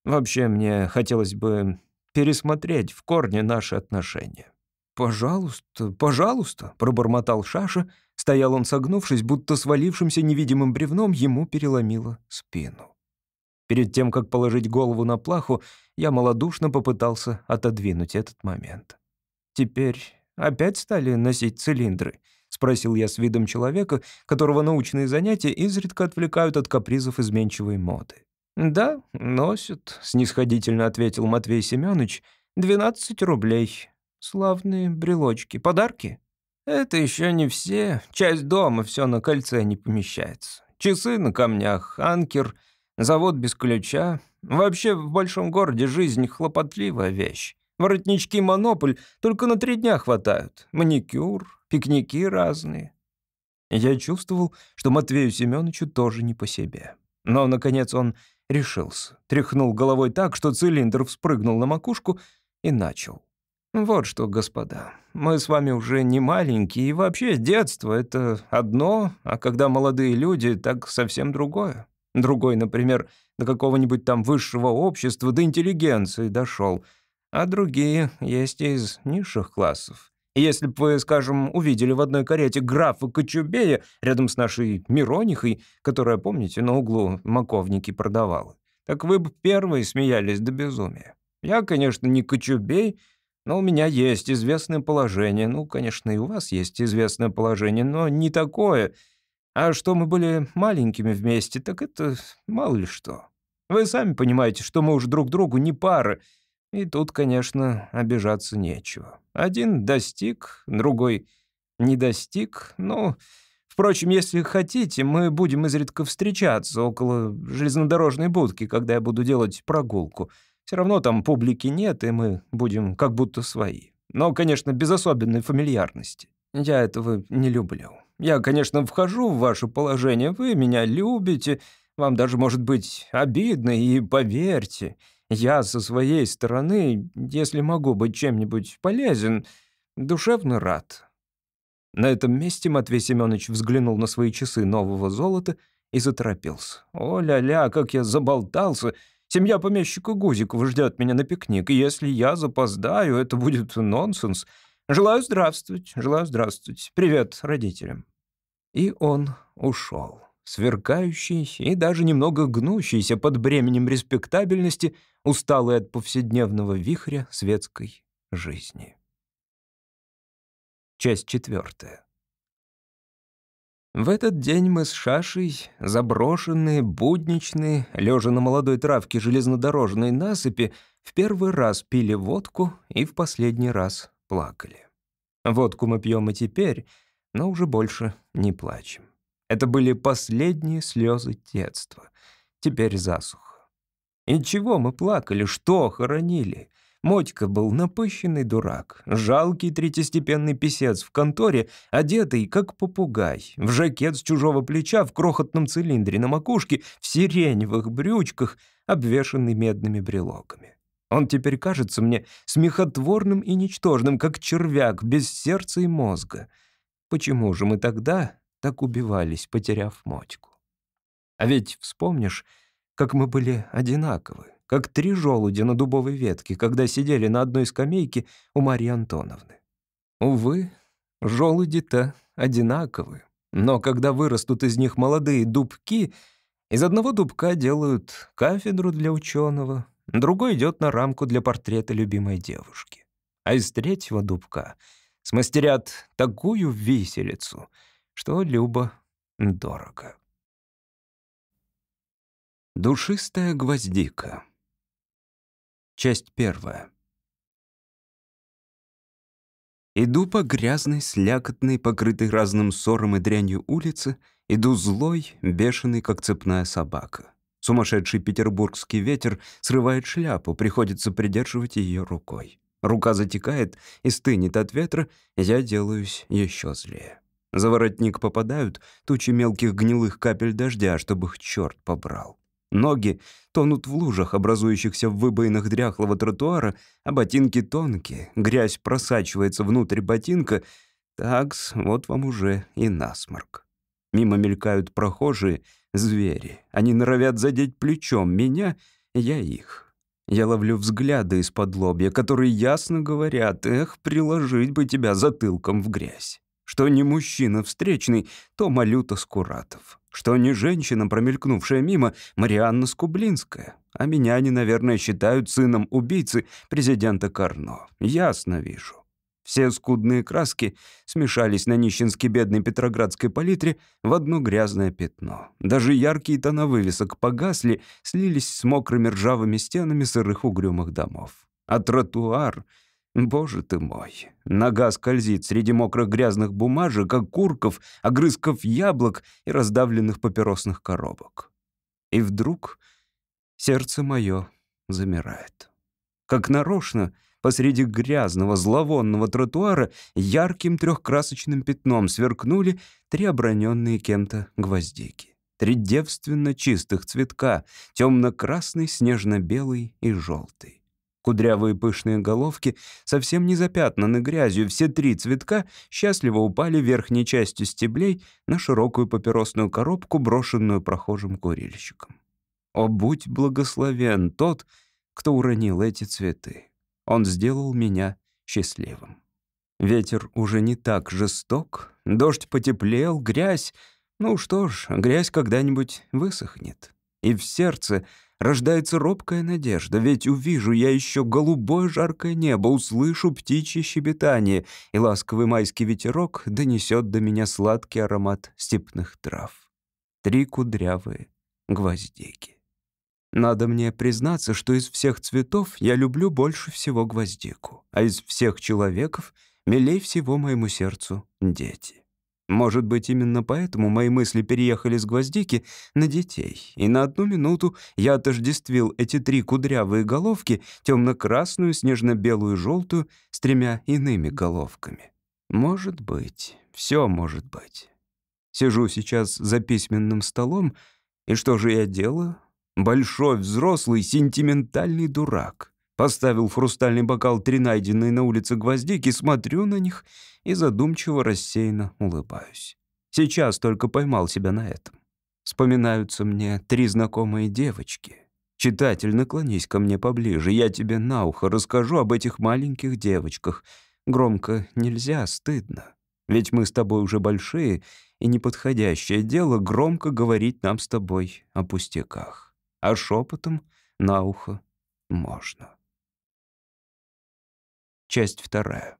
Вообще, мне хотелось бы пересмотреть в корне наши отношения. «Пожалуйста, пожалуйста», — пробормотал Шаша, — Стоял он согнувшись, будто свалившимся невидимым бревном ему переломило спину. Перед тем, как положить голову на плаху, я малодушно попытался отодвинуть этот момент. «Теперь опять стали носить цилиндры?» — спросил я с видом человека, которого научные занятия изредка отвлекают от капризов изменчивой моды. «Да, носят», — снисходительно ответил Матвей Семенович. «Двенадцать рублей. Славные брелочки. Подарки?» Это еще не все. Часть дома все на кольце не помещается. Часы на камнях, анкер, завод без ключа. Вообще в большом городе жизнь хлопотливая вещь. Воротнички «Монополь» только на три дня хватают. Маникюр, пикники разные. Я чувствовал, что Матвею Семеновичу тоже не по себе. Но, наконец, он решился. Тряхнул головой так, что цилиндр вспрыгнул на макушку и начал. «Вот что, господа, мы с вами уже не маленькие, и вообще детство — это одно, а когда молодые люди, так совсем другое. Другой, например, до какого-нибудь там высшего общества, до интеллигенции дошел, а другие есть из низших классов. Если бы вы, скажем, увидели в одной карете графа Кочубея рядом с нашей Миронихой, которая, помните, на углу маковники продавала, так вы бы первые смеялись до безумия. Я, конечно, не Кочубей, но у меня есть известное положение. Ну, конечно, и у вас есть известное положение, но не такое. А что мы были маленькими вместе, так это мало ли что. Вы сами понимаете, что мы уж друг другу не пара. И тут, конечно, обижаться нечего. Один достиг, другой не достиг. Ну, впрочем, если хотите, мы будем изредка встречаться около железнодорожной будки, когда я буду делать прогулку — все равно там публики нет, и мы будем как будто свои. Но, конечно, без особенной фамильярности. Я этого не люблю. Я, конечно, вхожу в ваше положение, вы меня любите, вам даже может быть обидно, и поверьте, я со своей стороны, если могу быть чем-нибудь полезен, душевно рад». На этом месте Матвей Семенович взглянул на свои часы нового золота и заторопился. «О-ля-ля, как я заболтался! Семья помещика Гузикова ждет меня на пикник, и если я запоздаю, это будет нонсенс. Желаю здравствовать, желаю здравствовать. Привет родителям». И он ушел, сверкающий и даже немного гнущийся под бременем респектабельности, усталый от повседневного вихря светской жизни. Часть четвертая. В этот день мы с Шашей, заброшенные, будничные, лежа на молодой травке железнодорожной насыпи, в первый раз пили водку и в последний раз плакали. Водку мы пьем и теперь, но уже больше не плачем. Это были последние слезы детства. Теперь засуха. И чего мы плакали? Что хоронили? Мотька был напыщенный дурак, жалкий третьестепенный писец в конторе, одетый как попугай, в жакет с чужого плеча, в крохотном цилиндре на макушке, в сиреневых брючках, обвешанный медными брелоками. Он теперь кажется мне смехотворным и ничтожным, как червяк, без сердца и мозга. Почему же мы тогда так убивались, потеряв мотьку? А ведь вспомнишь, как мы были одинаковы, как три желудя на дубовой ветке, когда сидели на одной скамейке у Марьи Антоновны. Увы, желуди-то одинаковы, но когда вырастут из них молодые дубки, из одного дубка делают кафедру для ученого, другой идет на рамку для портрета любимой девушки. А из третьего дубка смастерят такую виселицу, что Люба дорого. Душистая гвоздика. Часть первая. Иду по грязной, слякотной, покрытой разным ссором и дрянью улице, иду злой, бешеный, как цепная собака. Сумасшедший петербургский ветер срывает шляпу, приходится придерживать ее рукой. Рука затекает и стынет от ветра, я делаюсь еще злее. За воротник попадают тучи мелких гнилых капель дождя, чтобы их черт побрал. Ноги тонут в лужах, образующихся в выбоинах дряхлого тротуара, а ботинки тонкие, грязь просачивается внутрь ботинка. Такс, вот вам уже и насморк. Мимо мелькают прохожие, звери. Они норовят задеть плечом меня, я их. Я ловлю взгляды из-под лобья, которые ясно говорят, «Эх, приложить бы тебя затылком в грязь». Что не мужчина встречный, то Малюта Скуратов. Что не женщина, промелькнувшая мимо, Марианна Скублинская. А меня они, наверное, считают сыном убийцы президента Карно. Ясно вижу. Все скудные краски смешались на нищенски бедной петроградской палитре в одно грязное пятно. Даже яркие тона вывесок погасли, слились с мокрыми ржавыми стенами сырых угрюмых домов. А тротуар Боже ты мой. Нога скользит среди мокрых грязных бумажек, окурков, огрызков яблок и раздавленных папиросных коробок. И вдруг сердце мое замирает. Как нарочно, посреди грязного, зловонного тротуара ярким трехкрасочным пятном сверкнули три оброненные кем-то гвоздики. Три девственно чистых цветка, темно-красный, снежно-белый и желтый. Кудрявые пышные головки совсем не запятнаны грязью, все три цветка счастливо упали верхней частью стеблей на широкую папиросную коробку, брошенную прохожим курильщиком. О, будь благословен тот, кто уронил эти цветы. Он сделал меня счастливым. Ветер уже не так жесток, дождь потеплел, грязь... Ну что ж, грязь когда-нибудь высохнет. И в сердце Рождается робкая надежда, ведь увижу я еще голубое жаркое небо, услышу птичье щебетание, и ласковый майский ветерок донесет до меня сладкий аромат степных трав. Три кудрявые гвоздики. Надо мне признаться, что из всех цветов я люблю больше всего гвоздику, а из всех человеков милей всего моему сердцу дети. Может быть, именно поэтому мои мысли переехали с гвоздики на детей, и на одну минуту я отождествил эти три кудрявые головки, темно-красную, снежно-белую, желтую, с тремя иными головками. Может быть, все может быть. Сижу сейчас за письменным столом, и что же я делаю? Большой, взрослый, сентиментальный дурак. Поставил в хрустальный бокал три найденные на улице гвоздики, смотрю на них и задумчиво рассеянно улыбаюсь. Сейчас только поймал себя на этом. Вспоминаются мне три знакомые девочки. Читатель, наклонись ко мне поближе, я тебе на ухо расскажу об этих маленьких девочках. Громко нельзя, стыдно. Ведь мы с тобой уже большие, и неподходящее дело громко говорить нам с тобой о пустяках. А шепотом на ухо можно. Часть вторая.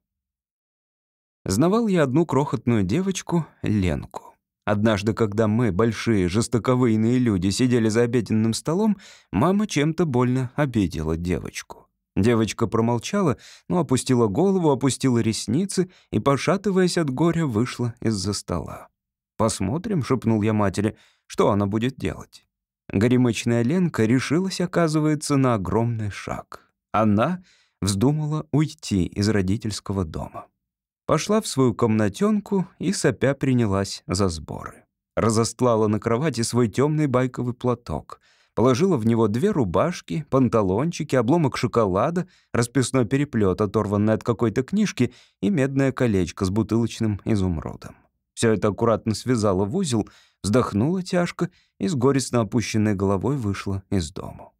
Знавал я одну крохотную девочку, Ленку. Однажды, когда мы, большие жестоковыйные люди, сидели за обеденным столом, мама чем-то больно обидела девочку. Девочка промолчала, но опустила голову, опустила ресницы и, пошатываясь от горя, вышла из-за стола. «Посмотрим», — шепнул я матери, — «что она будет делать?» Горемычная Ленка решилась, оказывается, на огромный шаг. Она вздумала уйти из родительского дома. Пошла в свою комнатенку и сопя принялась за сборы. Разостлала на кровати свой темный байковый платок. положила в него две рубашки, панталончики, обломок шоколада, расписной переплет, оторванный от какой-то книжки, и медное колечко с бутылочным изумрудом. Все это аккуратно связала в узел, вздохнула тяжко и с горестно опущенной головой вышла из дому.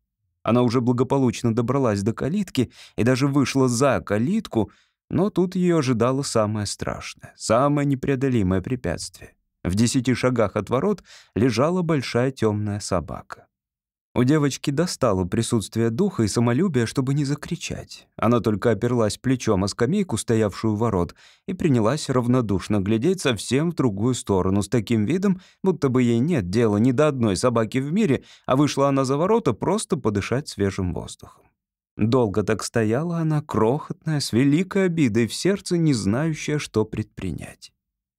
Она уже благополучно добралась до калитки и даже вышла за калитку, но тут ее ожидало самое страшное, самое непреодолимое препятствие. В десяти шагах от ворот лежала большая темная собака. У девочки достало присутствие духа и самолюбия, чтобы не закричать. Она только оперлась плечом о скамейку, стоявшую у ворот, и принялась равнодушно глядеть совсем в другую сторону, с таким видом, будто бы ей нет дела ни до одной собаки в мире, а вышла она за ворота просто подышать свежим воздухом. Долго так стояла она, крохотная, с великой обидой в сердце, не знающая, что предпринять.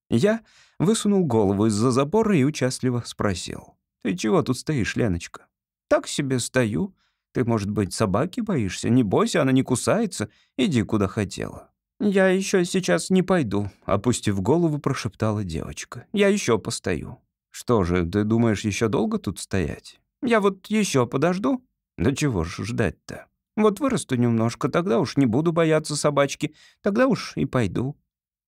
Я высунул голову из-за забора и участливо спросил. «Ты чего тут стоишь, Леночка?» «Так себе стою. Ты, может быть, собаки боишься? Не бойся, она не кусается. Иди, куда хотела». «Я еще сейчас не пойду», — опустив голову, прошептала девочка. «Я еще постою». «Что же, ты думаешь, еще долго тут стоять?» «Я вот еще подожду». «Да чего ж ждать-то?» «Вот вырасту немножко, тогда уж не буду бояться собачки, тогда уж и пойду».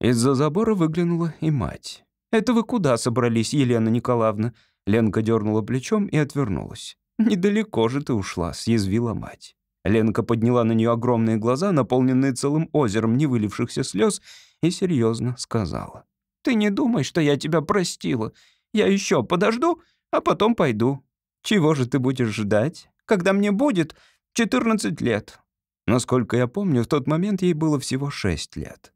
Из-за забора выглянула и мать. «Это вы куда собрались, Елена Николаевна?» Ленка дернула плечом и отвернулась. «Недалеко же ты ушла», — съязвила мать. Ленка подняла на нее огромные глаза, наполненные целым озером невылившихся слез, и серьезно сказала. «Ты не думай, что я тебя простила. Я еще подожду, а потом пойду. Чего же ты будешь ждать? Когда мне будет 14 лет?» Насколько я помню, в тот момент ей было всего 6 лет.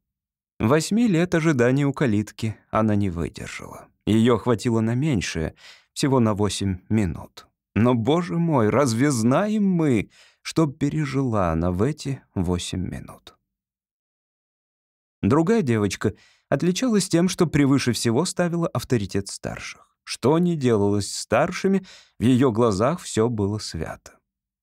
Восьми лет ожидания у калитки она не выдержала. Ее хватило на меньшее, всего на восемь минут. Но, боже мой, разве знаем мы, что пережила она в эти восемь минут? Другая девочка отличалась тем, что превыше всего ставила авторитет старших. Что ни делалось старшими, в ее глазах все было свято.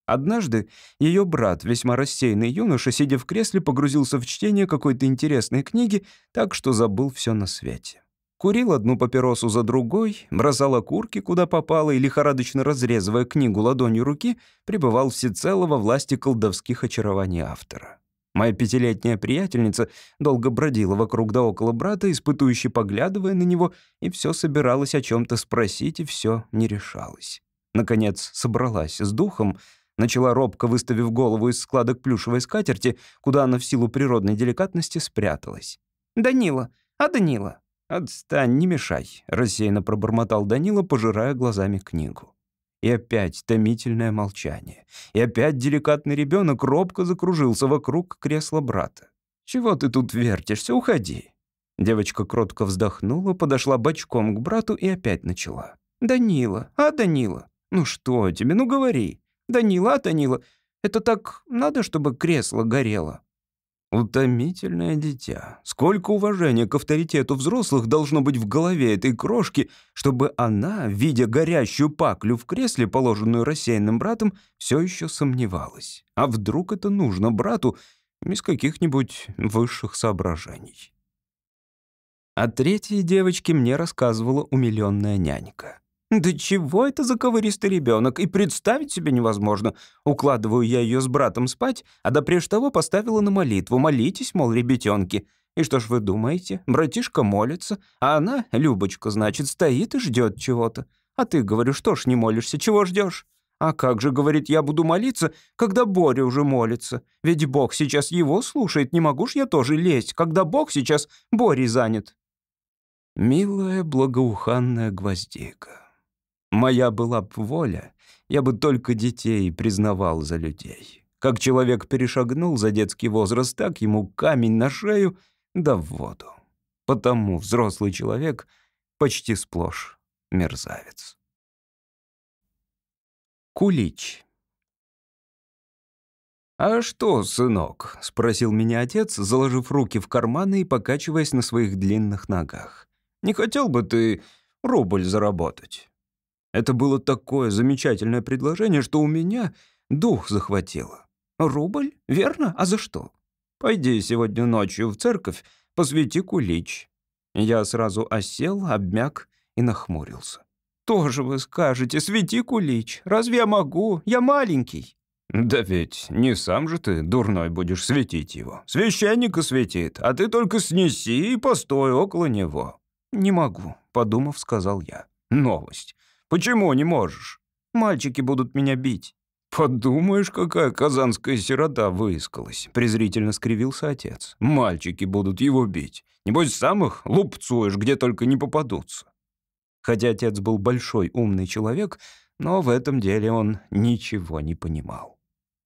Однажды ее брат, весьма рассеянный юноша, сидя в кресле, погрузился в чтение какой-то интересной книги, так что забыл все на свете. Курил одну папиросу за другой, бросал окурки, куда попало, и, лихорадочно разрезывая книгу ладонью руки, пребывал всецело во власти колдовских очарований автора. Моя пятилетняя приятельница долго бродила вокруг да около брата, испытующе поглядывая на него, и все собиралась о чем то спросить, и все не решалась. Наконец собралась с духом — Начала робко, выставив голову из складок плюшевой скатерти, куда она в силу природной деликатности спряталась. «Данила! А Данила?» «Отстань, не мешай», — рассеянно пробормотал Данила, пожирая глазами книгу. И опять томительное молчание. И опять деликатный ребенок робко закружился вокруг кресла брата. «Чего ты тут вертишься? Уходи». Девочка кротко вздохнула, подошла бочком к брату и опять начала. «Данила, а Данила? Ну что тебе, ну говори». «Данила, Данила, это так надо, чтобы кресло горело?» Утомительное дитя. Сколько уважения к авторитету взрослых должно быть в голове этой крошки, чтобы она, видя горящую паклю в кресле, положенную рассеянным братом, все еще сомневалась. А вдруг это нужно брату из каких-нибудь высших соображений? О третьей девочке мне рассказывала умиленная нянька. «Да чего это за ковыристый ребенок? И представить себе невозможно. Укладываю я ее с братом спать, а до прежде того поставила на молитву. Молитесь, мол, ребятенки. И что ж вы думаете? Братишка молится, а она, Любочка, значит, стоит и ждет чего-то. А ты, говорю, что ж не молишься, чего ждешь? А как же, говорит, я буду молиться, когда Боря уже молится? Ведь Бог сейчас его слушает, не могу ж я тоже лезть, когда Бог сейчас Борей занят. Милая благоуханная гвоздика. Моя была б воля, я бы только детей признавал за людей. Как человек перешагнул за детский возраст, так ему камень на шею да в воду. Потому взрослый человек почти сплошь мерзавец. Кулич. «А что, сынок?» — спросил меня отец, заложив руки в карманы и покачиваясь на своих длинных ногах. «Не хотел бы ты рубль заработать?» Это было такое замечательное предложение, что у меня дух захватило. Рубль? Верно? А за что? Пойди сегодня ночью в церковь, посвяти кулич. Я сразу осел, обмяк и нахмурился. «Что же вы скажете? Свети, кулич! Разве я могу? Я маленький!» «Да ведь не сам же ты, дурной, будешь светить его. Священника светит, а ты только снеси и постой около него». «Не могу», — подумав, сказал я. «Новость. Почему не можешь?» «Мальчики будут меня бить». «Подумаешь, какая казанская сирота выискалась», — презрительно скривился отец. «Мальчики будут его бить. Небось, сам их лупцуешь, где только не попадутся». Хотя отец был большой умный человек, но в этом деле он ничего не понимал.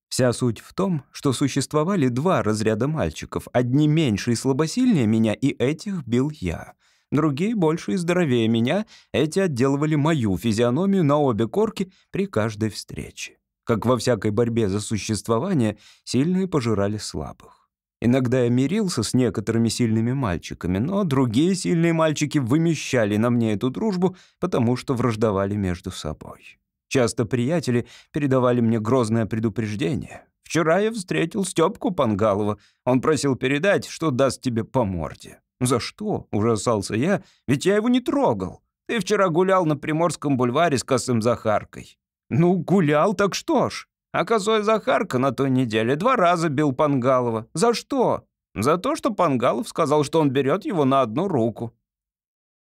Вся суть в том, что существовали два разряда мальчиков. Одни меньше и слабосильнее меня, и этих бил я. Другие, больше и здоровее меня, эти отделывали мою физиономию на обе корки при каждой встрече. Как во всякой борьбе за существование, сильные пожирали слабых. Иногда я мирился с некоторыми сильными мальчиками, но другие сильные мальчики вымещали на мне эту дружбу, потому что враждовали между собой. Часто приятели передавали мне грозное предупреждение. «Вчера я встретил Стёпку Пангалова. Он просил передать, что даст тебе по морде». «За что?» — ужасался я, ведь я его не трогал. «Ты вчера гулял на Приморском бульваре с косым Захаркой. «Ну, гулял, так что ж. А козой Захарка на той неделе два раза бил Пангалова. За что? За то, что Пангалов сказал, что он берет его на одну руку».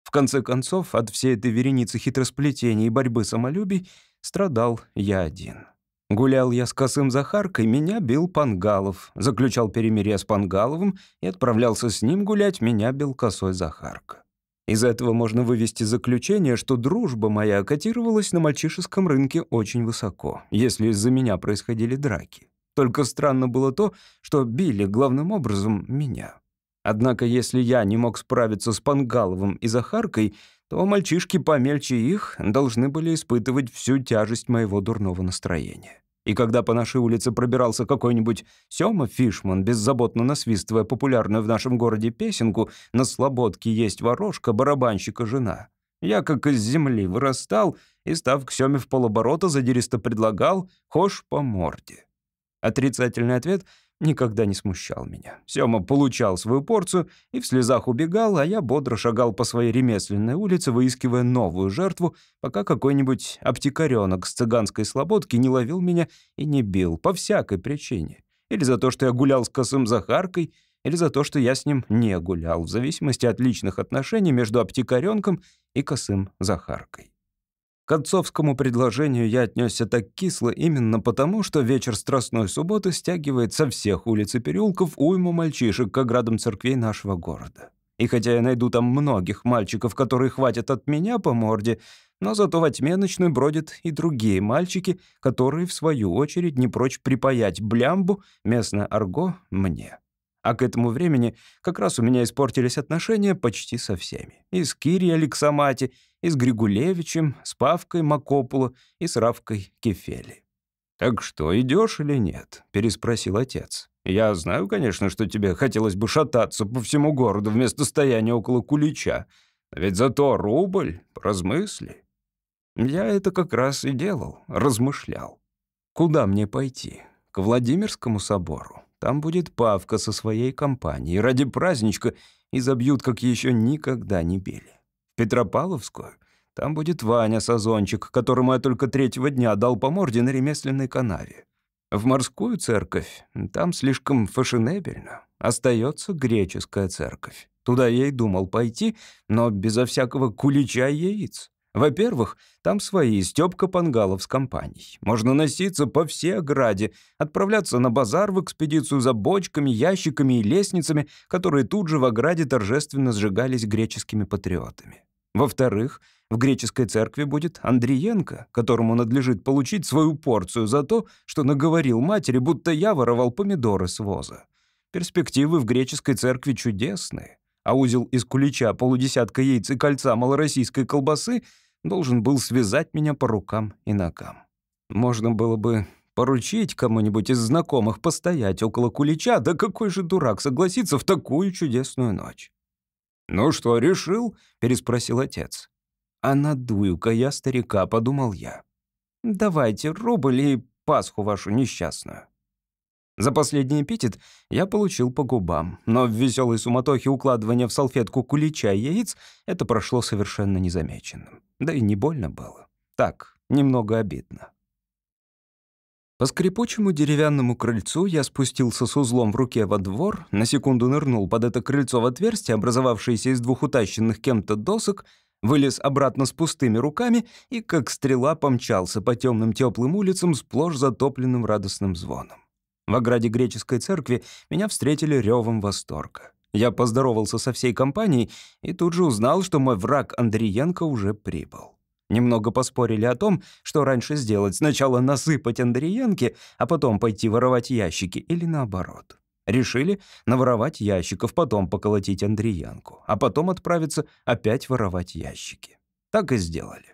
В конце концов, от всей этой вереницы хитросплетений и борьбы самолюбий страдал я один. Гулял я с косым Захаркой, меня бил Пангалов. Заключал перемирие с Пангаловым и отправлялся с ним гулять, меня бил косой Захарка. Из этого можно вывести заключение, что дружба моя котировалась на мальчишеском рынке очень высоко, если из-за меня происходили драки. Только странно было то, что били главным образом меня. Однако если я не мог справиться с Пангаловым и Захаркой, то мальчишки помельче их должны были испытывать всю тяжесть моего дурного настроения. И когда по нашей улице пробирался какой-нибудь Сёма Фишман, беззаботно насвистывая популярную в нашем городе песенку «На слободке есть ворожка, барабанщика жена», я как из земли вырастал и, став к Сёме в полоборота, задиристо предлагал «Хошь по морде». Отрицательный ответ никогда не смущал меня. Сёма получал свою порцию и в слезах убегал, а я бодро шагал по своей ремесленной улице, выискивая новую жертву, пока какой-нибудь обтекарёнок с цыганской слободки не ловил меня и не бил, по всякой причине. Или за то, что я гулял с косым Захаркой, или за то, что я с ним не гулял, в зависимости от личных отношений между обтекарёнком и косым Захаркой. К отцовскому предложению я отнесся так кисло именно потому, что вечер Страстной субботы стягивает со всех улиц и переулков уйму мальчишек к оградам церквей нашего города. И хотя я найду там многих мальчиков, которые хватят от меня по морде, но зато во тьме ночной бродят и другие мальчики, которые, в свою очередь, не прочь припаять блямбу, местное арго, мне. А к этому времени как раз у меня испортились отношения почти со всеми. И с Кири Алексамати, и с Григулевичем, с Павкой Макопуло и с Равкой Кефели. «Так что, идешь или нет?» — переспросил отец. «Я знаю, конечно, что тебе хотелось бы шататься по всему городу вместо стояния около кулича. Но ведь зато рубль, поразмысли». Я это как раз и делал, размышлял. Куда мне пойти? К Владимирскому собору? Там будет Павка со своей компанией. Ради праздничка и забьют, как еще никогда не били. В Петропавловскую там будет Ваня Сазончик, которому я только третьего дня дал по морде на ремесленной канаве. В морскую церковь там слишком фashionабельно. Остается греческая церковь. Туда я и думал пойти, но безо всякого кулича яиц. Во-первых, там свои, Стёпка Пангалов с компанией. Можно носиться по всей ограде, отправляться на базар в экспедицию за бочками, ящиками и лестницами, которые тут же в ограде торжественно сжигались греческими патриотами. Во-вторых, в греческой церкви будет Андриенко, которому надлежит получить свою порцию за то, что наговорил матери, будто я воровал помидоры с воза. Перспективы в греческой церкви чудесные, а узел из кулича, полудесятка яиц и кольца малороссийской колбасы — должен был связать меня по рукам и ногам. Можно было бы поручить кому-нибудь из знакомых постоять около кулича, да какой же дурак согласится в такую чудесную ночь. «Ну что, решил?» — переспросил отец. «А надую-ка я старика», — подумал я. «Давайте рубль и Пасху вашу несчастную». За последний эпитет я получил по губам, но в веселой суматохе укладывания в салфетку кулича и яиц это прошло совершенно незамеченным. Да и не больно было. Так, немного обидно. По скрипучему деревянному крыльцу я спустился с узлом в руке во двор, на секунду нырнул под это крыльцо в отверстие, образовавшееся из двух утащенных кем-то досок, вылез обратно с пустыми руками и, как стрела, помчался по темным теплым улицам, сплошь затопленным радостным звоном. В ограде греческой церкви меня встретили ревом восторга. Я поздоровался со всей компанией и тут же узнал, что мой враг Андриенко уже прибыл. Немного поспорили о том, что раньше сделать. Сначала насыпать Андриенке, а потом пойти воровать ящики, или наоборот. Решили наворовать ящиков, потом поколотить Андриенку, а потом отправиться опять воровать ящики. Так и сделали.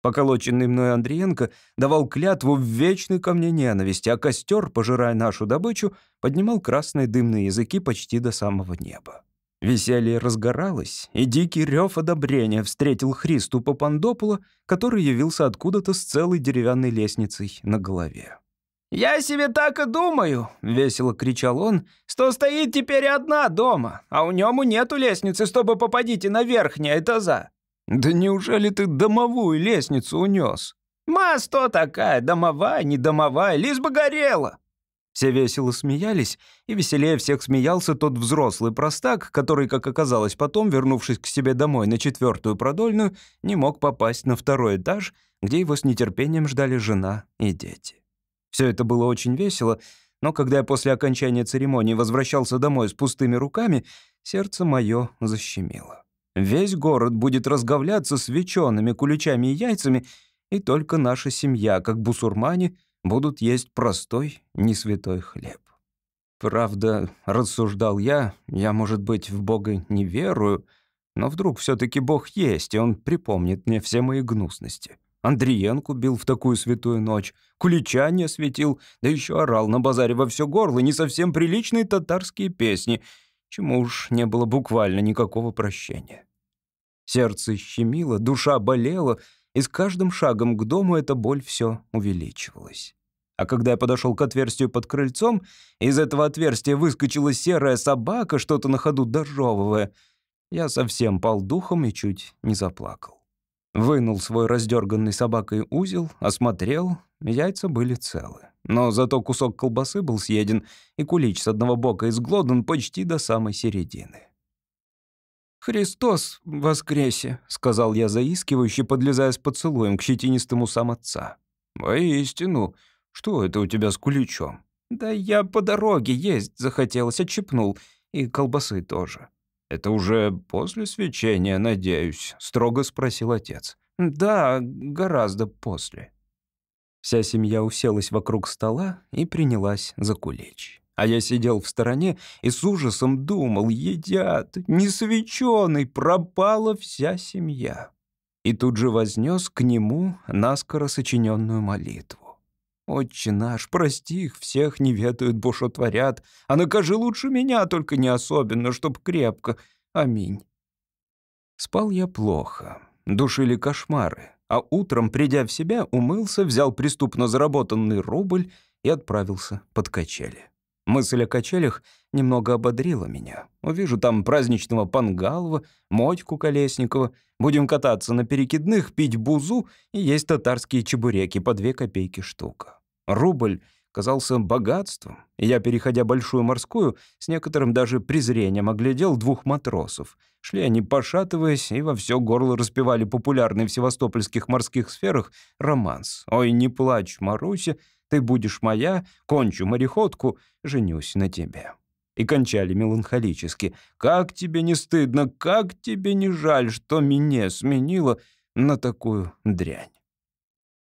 Поколоченный мной Андриенко давал клятву в вечной ко мне ненависти, а костер, пожирая нашу добычу, поднимал красные дымные языки почти до самого неба. Веселье разгоралось, и дикий рев одобрения встретил Христу Папандопула, который явился откуда-то с целой деревянной лестницей на голове. «Я себе так и думаю», — весело кричал он, «что стоит теперь одна дома, а у нему нету лестницы, чтобы попадите на верхние этажа». «Да неужели ты домовую лестницу унес?» «Ма, что такая, домовая, не домовая, лишь бы горела». Все весело смеялись, и веселее всех смеялся тот взрослый простак, который, как оказалось потом, вернувшись к себе домой на четвертую продольную, не мог попасть на второй этаж, где его с нетерпением ждали жена и дети. Все это было очень весело, но когда я после окончания церемонии возвращался домой с пустыми руками, сердце мое защемило. Весь город будет разговляться свечеными куличами и яйцами, и только наша семья, как бусурмане, будут есть простой, несвятой хлеб. Правда, рассуждал я, я, может быть, в Бога не верую, но вдруг все таки Бог есть, и Он припомнит мне все мои гнусности. Андриенку бил в такую святую ночь, кулича не осветил, да еще орал на базаре во все горло не совсем приличные татарские песни, чему уж не было буквально никакого прощения. Сердце щемило, душа болела, и с каждым шагом к дому эта боль все увеличивалась. А когда я подошел к отверстию под крыльцом, из этого отверстия выскочила серая собака, что-то на ходу дожевывая, я совсем пал духом и чуть не заплакал. Вынул свой раздерганный собакой узел, осмотрел, яйца были целы. Но зато кусок колбасы был съеден, и кулич с одного бока изглодан почти до самой середины. «Христос воскресе», — сказал я заискивающе, подлезая с поцелуем к щетинистому сам отца. «Воистину», что это у тебя с куличом?» «Да я по дороге есть захотелось, отчепнул. И колбасы тоже». «Это уже после свечения, надеюсь?» — строго спросил отец. «Да, гораздо после». Вся семья уселась вокруг стола и принялась за кулич. А я сидел в стороне и с ужасом думал, едят, несвеченный, пропала вся семья. И тут же вознес к нему наскоро сочиненную молитву. Отче наш, прости их всех, не ведают, бо что творят, а накажи лучше меня, только не особенно, чтоб крепко. Аминь. Спал я плохо, душили кошмары, а утром, придя в себя, умылся, взял преступно заработанный рубль и отправился под качели. Мысль о качелях немного ободрила меня. Увижу там праздничного Пангалова, Мотьку Колесникова. Будем кататься на перекидных, пить бузу и есть татарские чебуреки по две копейки штука. Рубль казался богатством, и я, переходя большую морскую, с некоторым даже презрением оглядел двух матросов. Шли они, пошатываясь, и во все горло распевали популярный в севастопольских морских сферах романс. «Ой, не плачь, Маруся, ты будешь моя, кончу мореходку, женюсь на тебе». И кончали меланхолически. «Как тебе не стыдно, как тебе не жаль, что меня сменило на такую дрянь?»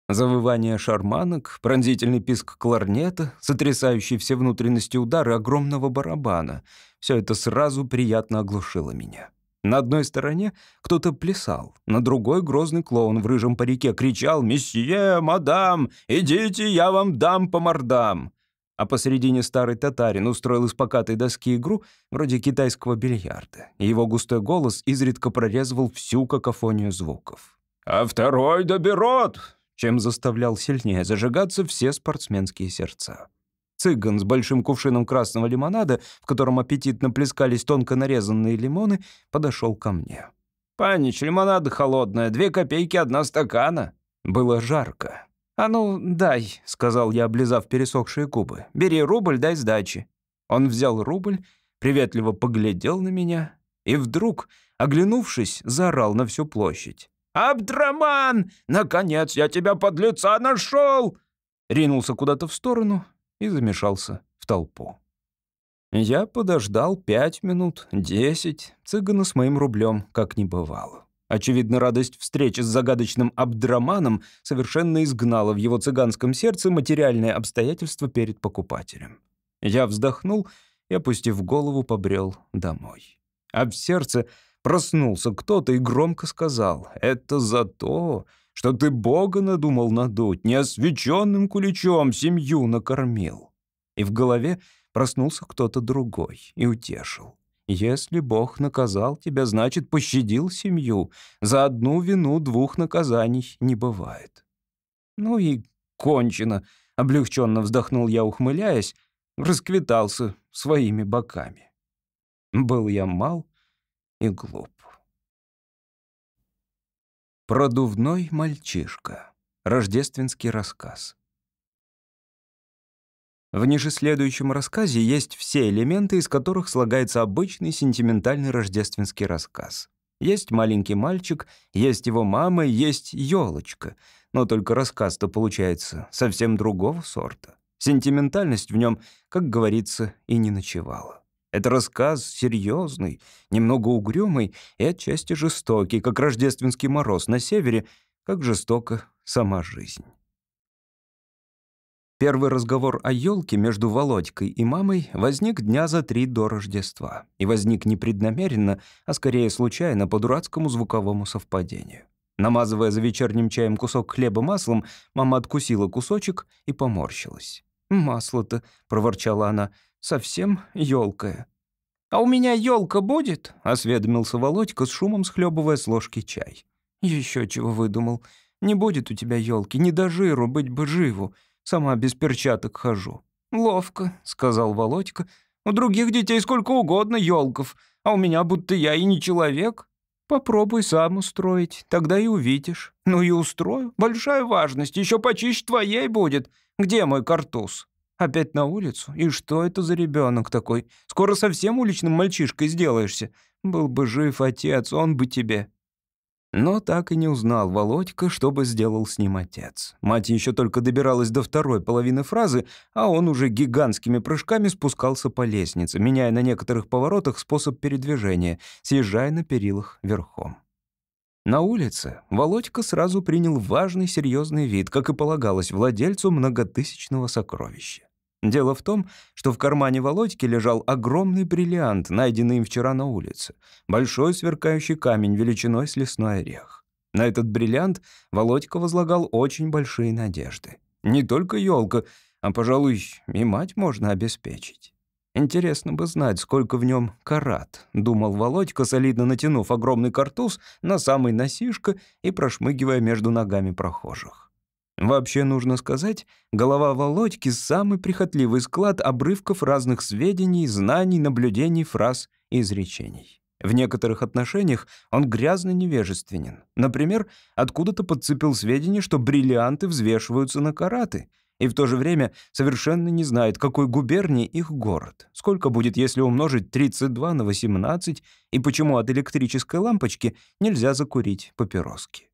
Завывание шарманок, пронзительный писк кларнета, сотрясающий все внутренности удары огромного барабана — все это сразу приятно оглушило меня. На одной стороне кто-то плясал, на другой грозный клоун в рыжем парике кричал «Месье, мадам, идите, я вам дам по мордам!» А посередине старый татарин устроил из покатой доски игру вроде китайского бильярда, и его густой голос изредка прорезывал всю какофонию звуков. «А второй доберет! Чем заставлял сильнее зажигаться все спортсменские сердца. Цыган с большим кувшином красного лимонада, в котором аппетитно плескались тонко нарезанные лимоны, подошел ко мне. «Панич, лимонада холодная, две копейки одна стакана». Было жарко. «А ну, дай», — сказал я, облизав пересохшие губы. «Бери рубль, дай сдачи». Он взял рубль, приветливо поглядел на меня и вдруг, оглянувшись, заорал на всю площадь. «Абдраман! Наконец я тебя под лица нашел!» Ринулся куда-то в сторону и замешался в толпу. Я подождал пять минут, десять, цыгана с моим рублем как не бывало. Очевидно, радость встречи с загадочным Абдраманом совершенно изгнала в его цыганском сердце материальные обстоятельства перед покупателем. Я вздохнул и, опустив голову, побрел домой. А в сердце проснулся кто-то и громко сказал «Это за то, что ты Бога надумал надуть, неосвеченным куличом семью накормил». И в голове проснулся кто-то другой и утешил. Если Бог наказал тебя, значит, пощадил семью. За одну вину двух наказаний не бывает. Ну и кончено, облегченно вздохнул я, ухмыляясь, расквитался своими боками. Был я мал и глуп. Продувной мальчишка. Рождественский рассказ. В ниже следующем рассказе есть все элементы, из которых слагается обычный сентиментальный рождественский рассказ. Есть маленький мальчик, есть его мама, есть елочка. Но только рассказ-то получается совсем другого сорта. Сентиментальность в нем, как говорится, и не ночевала. Это рассказ серьезный, немного угрюмый и отчасти жестокий, как рождественский мороз на севере, как жестока сама жизнь. Первый разговор о елке между Володькой и мамой возник дня за три до Рождества. И возник непреднамеренно, а скорее случайно по дурацкому звуковому совпадению. Намазывая за вечерним чаем кусок хлеба маслом, мама откусила кусочек и поморщилась. «Масло-то», — проворчала она, совсем ёлкая». «А у меня ёлка будет?» — осведомился Володька с шумом, схлебывая с ложки чай. «Еще чего выдумал. Не будет у тебя ёлки, не до жиру, быть бы живу. Сама без перчаток хожу». «Ловко», — сказал Володька. «У других детей сколько угодно ёлков, а у меня будто я и не человек». «Попробуй сам устроить, тогда и увидишь». «Ну и устрою. Большая важность, еще почище твоей будет. Где мой картуз?» Опять на улицу? И что это за ребенок такой? Скоро совсем уличным мальчишкой сделаешься. Был бы жив отец, он бы тебе. Но так и не узнал Володька, что бы сделал с ним отец. Мать еще только добиралась до второй половины фразы, а он уже гигантскими прыжками спускался по лестнице, меняя на некоторых поворотах способ передвижения, съезжая на перилах верхом. На улице Володька сразу принял важный серьезный вид, как и полагалось владельцу многотысячного сокровища. Дело в том, что в кармане Володьки лежал огромный бриллиант, найденный им вчера на улице. Большой сверкающий камень величиной с лесной орех. На этот бриллиант Володька возлагал очень большие надежды. Не только елка, а, пожалуй, и мать можно обеспечить. Интересно бы знать, сколько в нем карат, думал Володька, солидно натянув огромный картуз на самый носишко и прошмыгивая между ногами прохожих. Вообще, нужно сказать, голова Володьки — самый прихотливый склад обрывков разных сведений, знаний, наблюдений, фраз и изречений. В некоторых отношениях он грязно невежественен. Например, откуда-то подцепил сведения, что бриллианты взвешиваются на караты — и в то же время совершенно не знает, какой губернии их город, сколько будет, если умножить 32 на 18, и почему от электрической лампочки нельзя закурить папироски.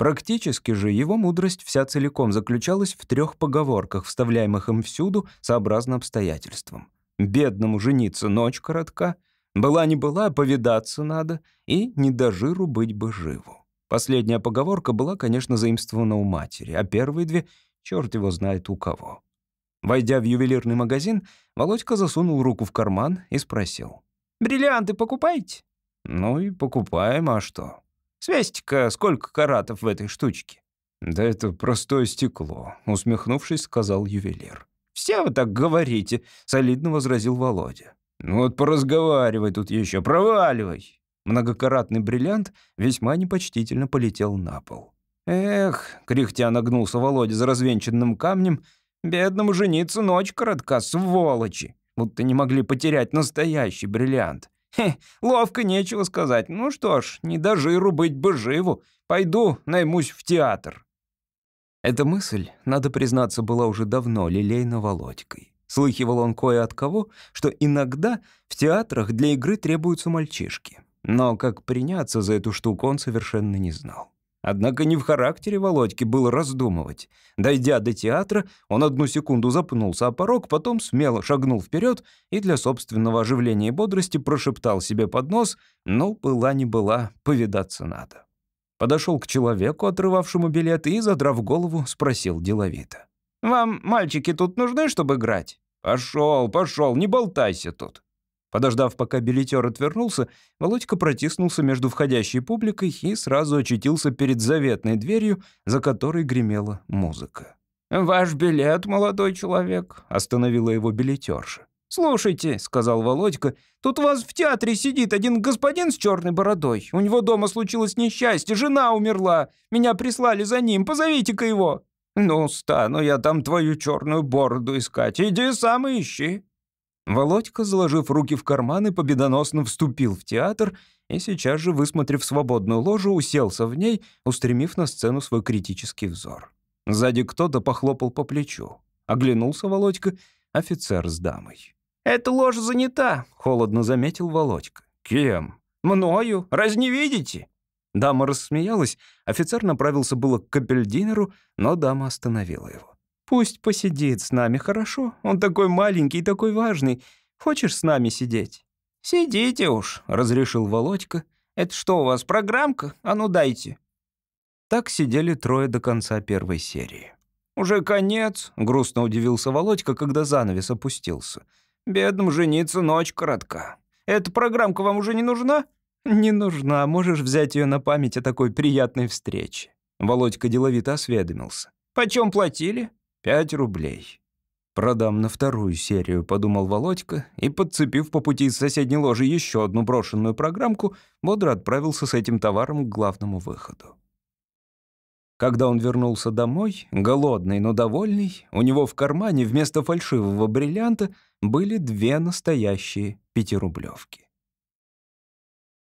Практически же его мудрость вся целиком заключалась в трех поговорках, вставляемых им всюду сообразно обстоятельствам. «Бедному жениться ночь коротка», «Была не была, повидаться надо» и «Не до жиру быть бы живу». Последняя поговорка была, конечно, заимствована у матери, а первые две Черт его знает у кого. Войдя в ювелирный магазин, Володька засунул руку в карман и спросил. «Бриллианты покупаете?» «Ну и покупаем, а что?» «Свестика, сколько каратов в этой штучке?» «Да это простое стекло», — усмехнувшись, сказал ювелир. «Все вы так говорите», — солидно возразил Володя. «Ну вот поразговаривай тут еще, проваливай». Многокаратный бриллиант весьма непочтительно полетел на пол. «Эх», — кряхтя нагнулся Володя за развенчанным камнем, Бедному жениться ночь коротка, сволочи. Будто не могли потерять настоящий бриллиант. Хе, ловко нечего сказать. Ну что ж, не до жиру быть бы живу. Пойду наймусь в театр. Эта мысль, надо признаться, была уже давно лилейна Володькой. Слыхивал он кое от кого, что иногда в театрах для игры требуются мальчишки. Но как приняться за эту штуку он совершенно не знал. Однако не в характере Володьки было раздумывать. Дойдя до театра, он одну секунду запнулся о порог, потом смело шагнул вперед и для собственного оживления и бодрости прошептал себе под нос «Ну, была не была, повидаться надо». Подошел к человеку, отрывавшему билет, и, задрав голову, спросил деловито. «Вам, мальчики, тут нужны, чтобы играть?» «Пошел, пошел, не болтайся тут». Подождав, пока билетер отвернулся, Володька протиснулся между входящей публикой и сразу очутился перед заветной дверью, за которой гремела музыка. «Ваш билет, молодой человек», — остановила его билетерша. «Слушайте», — сказал Володька, — «тут у вас в театре сидит один господин с черной бородой. У него дома случилось несчастье, жена умерла. Меня прислали за ним, позовите-ка его». «Ну, стану я там твою черную бороду искать. Иди сам ищи». Володька, заложив руки в карманы, победоносно вступил в театр и сейчас же, высмотрев свободную ложу, уселся в ней, устремив на сцену свой критический взор. Сзади кто-то похлопал по плечу. Оглянулся Володька, офицер с дамой. «Эта ложа занята», — холодно заметил Володька. «Кем?» «Мною. Раз не видите?» Дама рассмеялась, офицер направился было к капельдинеру, но дама остановила его. Пусть посидит с нами, хорошо? Он такой маленький и такой важный. Хочешь с нами сидеть?» «Сидите уж», — разрешил Володька. «Это что у вас, программка? А ну дайте». Так сидели трое до конца первой серии. «Уже конец», — грустно удивился Володька, когда занавес опустился. «Бедным жениться ночь коротка. Эта программка вам уже не нужна?» «Не нужна. Можешь взять ее на память о такой приятной встрече». Володька деловито осведомился. «Почем платили?» Пять рублей. «Продам на вторую серию», — подумал Володька, и, подцепив по пути из соседней ложи еще одну брошенную программку, бодро отправился с этим товаром к главному выходу. Когда он вернулся домой, голодный, но довольный, у него в кармане вместо фальшивого бриллианта были две настоящие пятирублевки.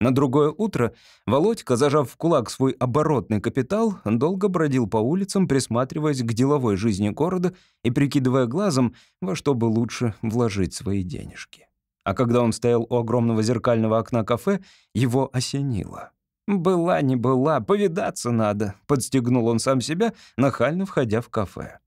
На другое утро Володька, зажав в кулак свой оборотный капитал, долго бродил по улицам, присматриваясь к деловой жизни города и прикидывая глазом, во что бы лучше вложить свои денежки. А когда он стоял у огромного зеркального окна кафе, его осенило. «Была не была, повидаться надо», — подстегнул он сам себя, нахально входя в кафе.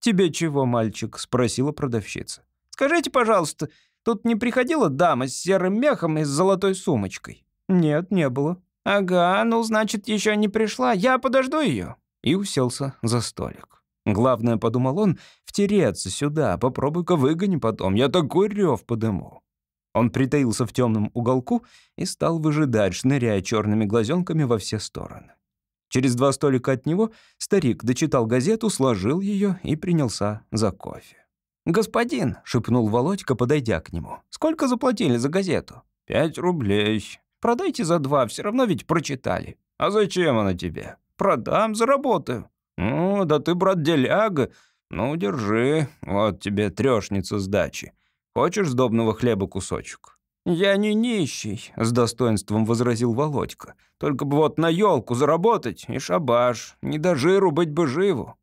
«Тебе чего, мальчик?» — спросила продавщица. «Скажите, пожалуйста, тут не приходила дама с серым мехом и с золотой сумочкой?» «Нет, не было». «Ага, ну, значит, еще не пришла. Я подожду ее». И уселся за столик. Главное, подумал он, втереться сюда, попробуй-ка выгони потом, я такой рев подыму. Он притаился в темном уголку и стал выжидать, шныряя черными глазенками во все стороны. Через два столика от него старик дочитал газету, сложил ее и принялся за кофе. «Господин», — шепнул Володька, подойдя к нему, — «сколько заплатили за газету?» «Пять рублей», Продайте за два, все равно ведь прочитали. А зачем она тебе? Продам, заработаю. Ну, да ты, брат, деляга. Ну, держи, вот тебе трешница сдачи. Хочешь сдобного хлеба кусочек? «Я не нищий», — с достоинством возразил Володька. «Только бы вот на елку заработать и шабаш. Не до жиру быть бы живу».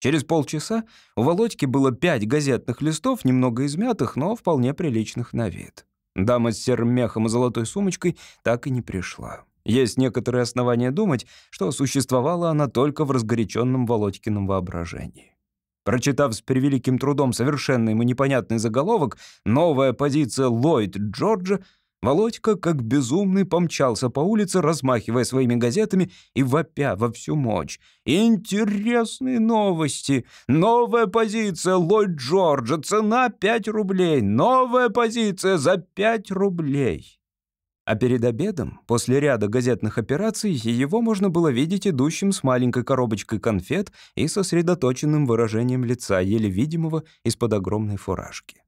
Через полчаса у Володьки было пять газетных листов, немного измятых, но вполне приличных на вид. Дама с серым мехом и золотой сумочкой так и не пришла. Есть некоторые основания думать, что существовала она только в разгоряченном Володькином воображении. Прочитав с превеликим трудом совершенно ему непонятный заголовок «Новая позиция Ллойд Джорджа», Володька, как безумный, помчался по улице, размахивая своими газетами и вопя во всю мощь. «Интересные новости! Новая позиция Ллойд Джорджа! Цена 5 рублей! Новая позиция за 5 рублей!» А перед обедом, после ряда газетных операций, его можно было видеть идущим с маленькой коробочкой конфет и сосредоточенным выражением лица, еле видимого из-под огромной фуражки.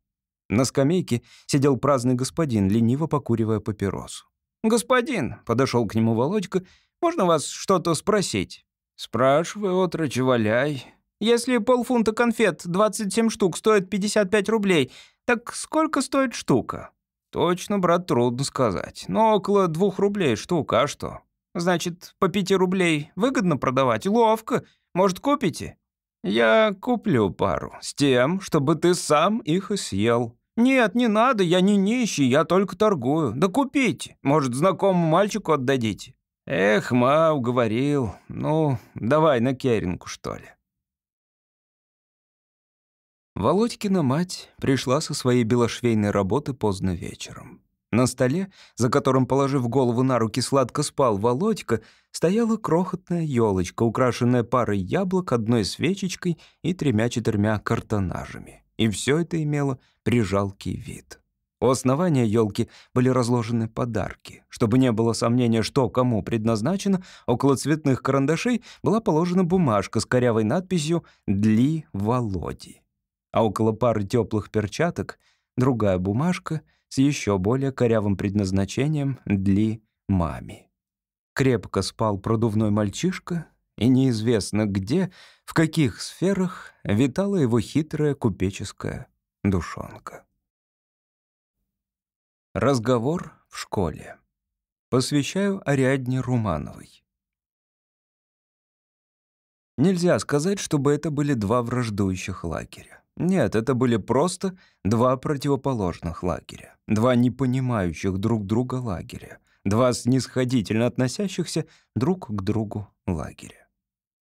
На скамейке сидел праздный господин, лениво покуривая папиросу. «Господин», — подошел к нему Володька, — «можно вас что-то спросить?» «Спрашивай, отрочи, валяй». Если полфунта конфет, 27 штук, стоит 55 рублей, так сколько стоит штука?» «Точно, брат, трудно сказать. Но около двух рублей штука, а что?» «Значит, по пяти рублей выгодно продавать? Ловко. Может, купите?» «Я куплю пару, с тем, чтобы ты сам их и съел». «Нет, не надо, я не нищий, я только торгую. Да купите. Может, знакомому мальчику отдадите». «Эх, ма, уговорил. Ну, давай на керинку, что ли». Володькина мать пришла со своей белошвейной работы поздно вечером. На столе, за которым, положив голову на руки, сладко спал Володька, стояла крохотная елочка, украшенная парой яблок, одной свечечкой и тремя-четырьмя картонажами. И все это имело прижалкий вид. У основания елки были разложены подарки. Чтобы не было сомнения, что кому предназначено, около цветных карандашей была положена бумажка с корявой надписью «Дли Володи» а около пары теплых перчаток другая бумажка с еще более корявым предназначением «Дли маме». Крепко спал продувной мальчишка, и неизвестно где, в каких сферах витала его хитрая купеческая душонка. Разговор в школе. Посвящаю Ариадне Румановой. Нельзя сказать, чтобы это были два враждующих лагеря. Нет, это были просто два противоположных лагеря, два непонимающих друг друга лагеря, два снисходительно относящихся друг к другу лагеря.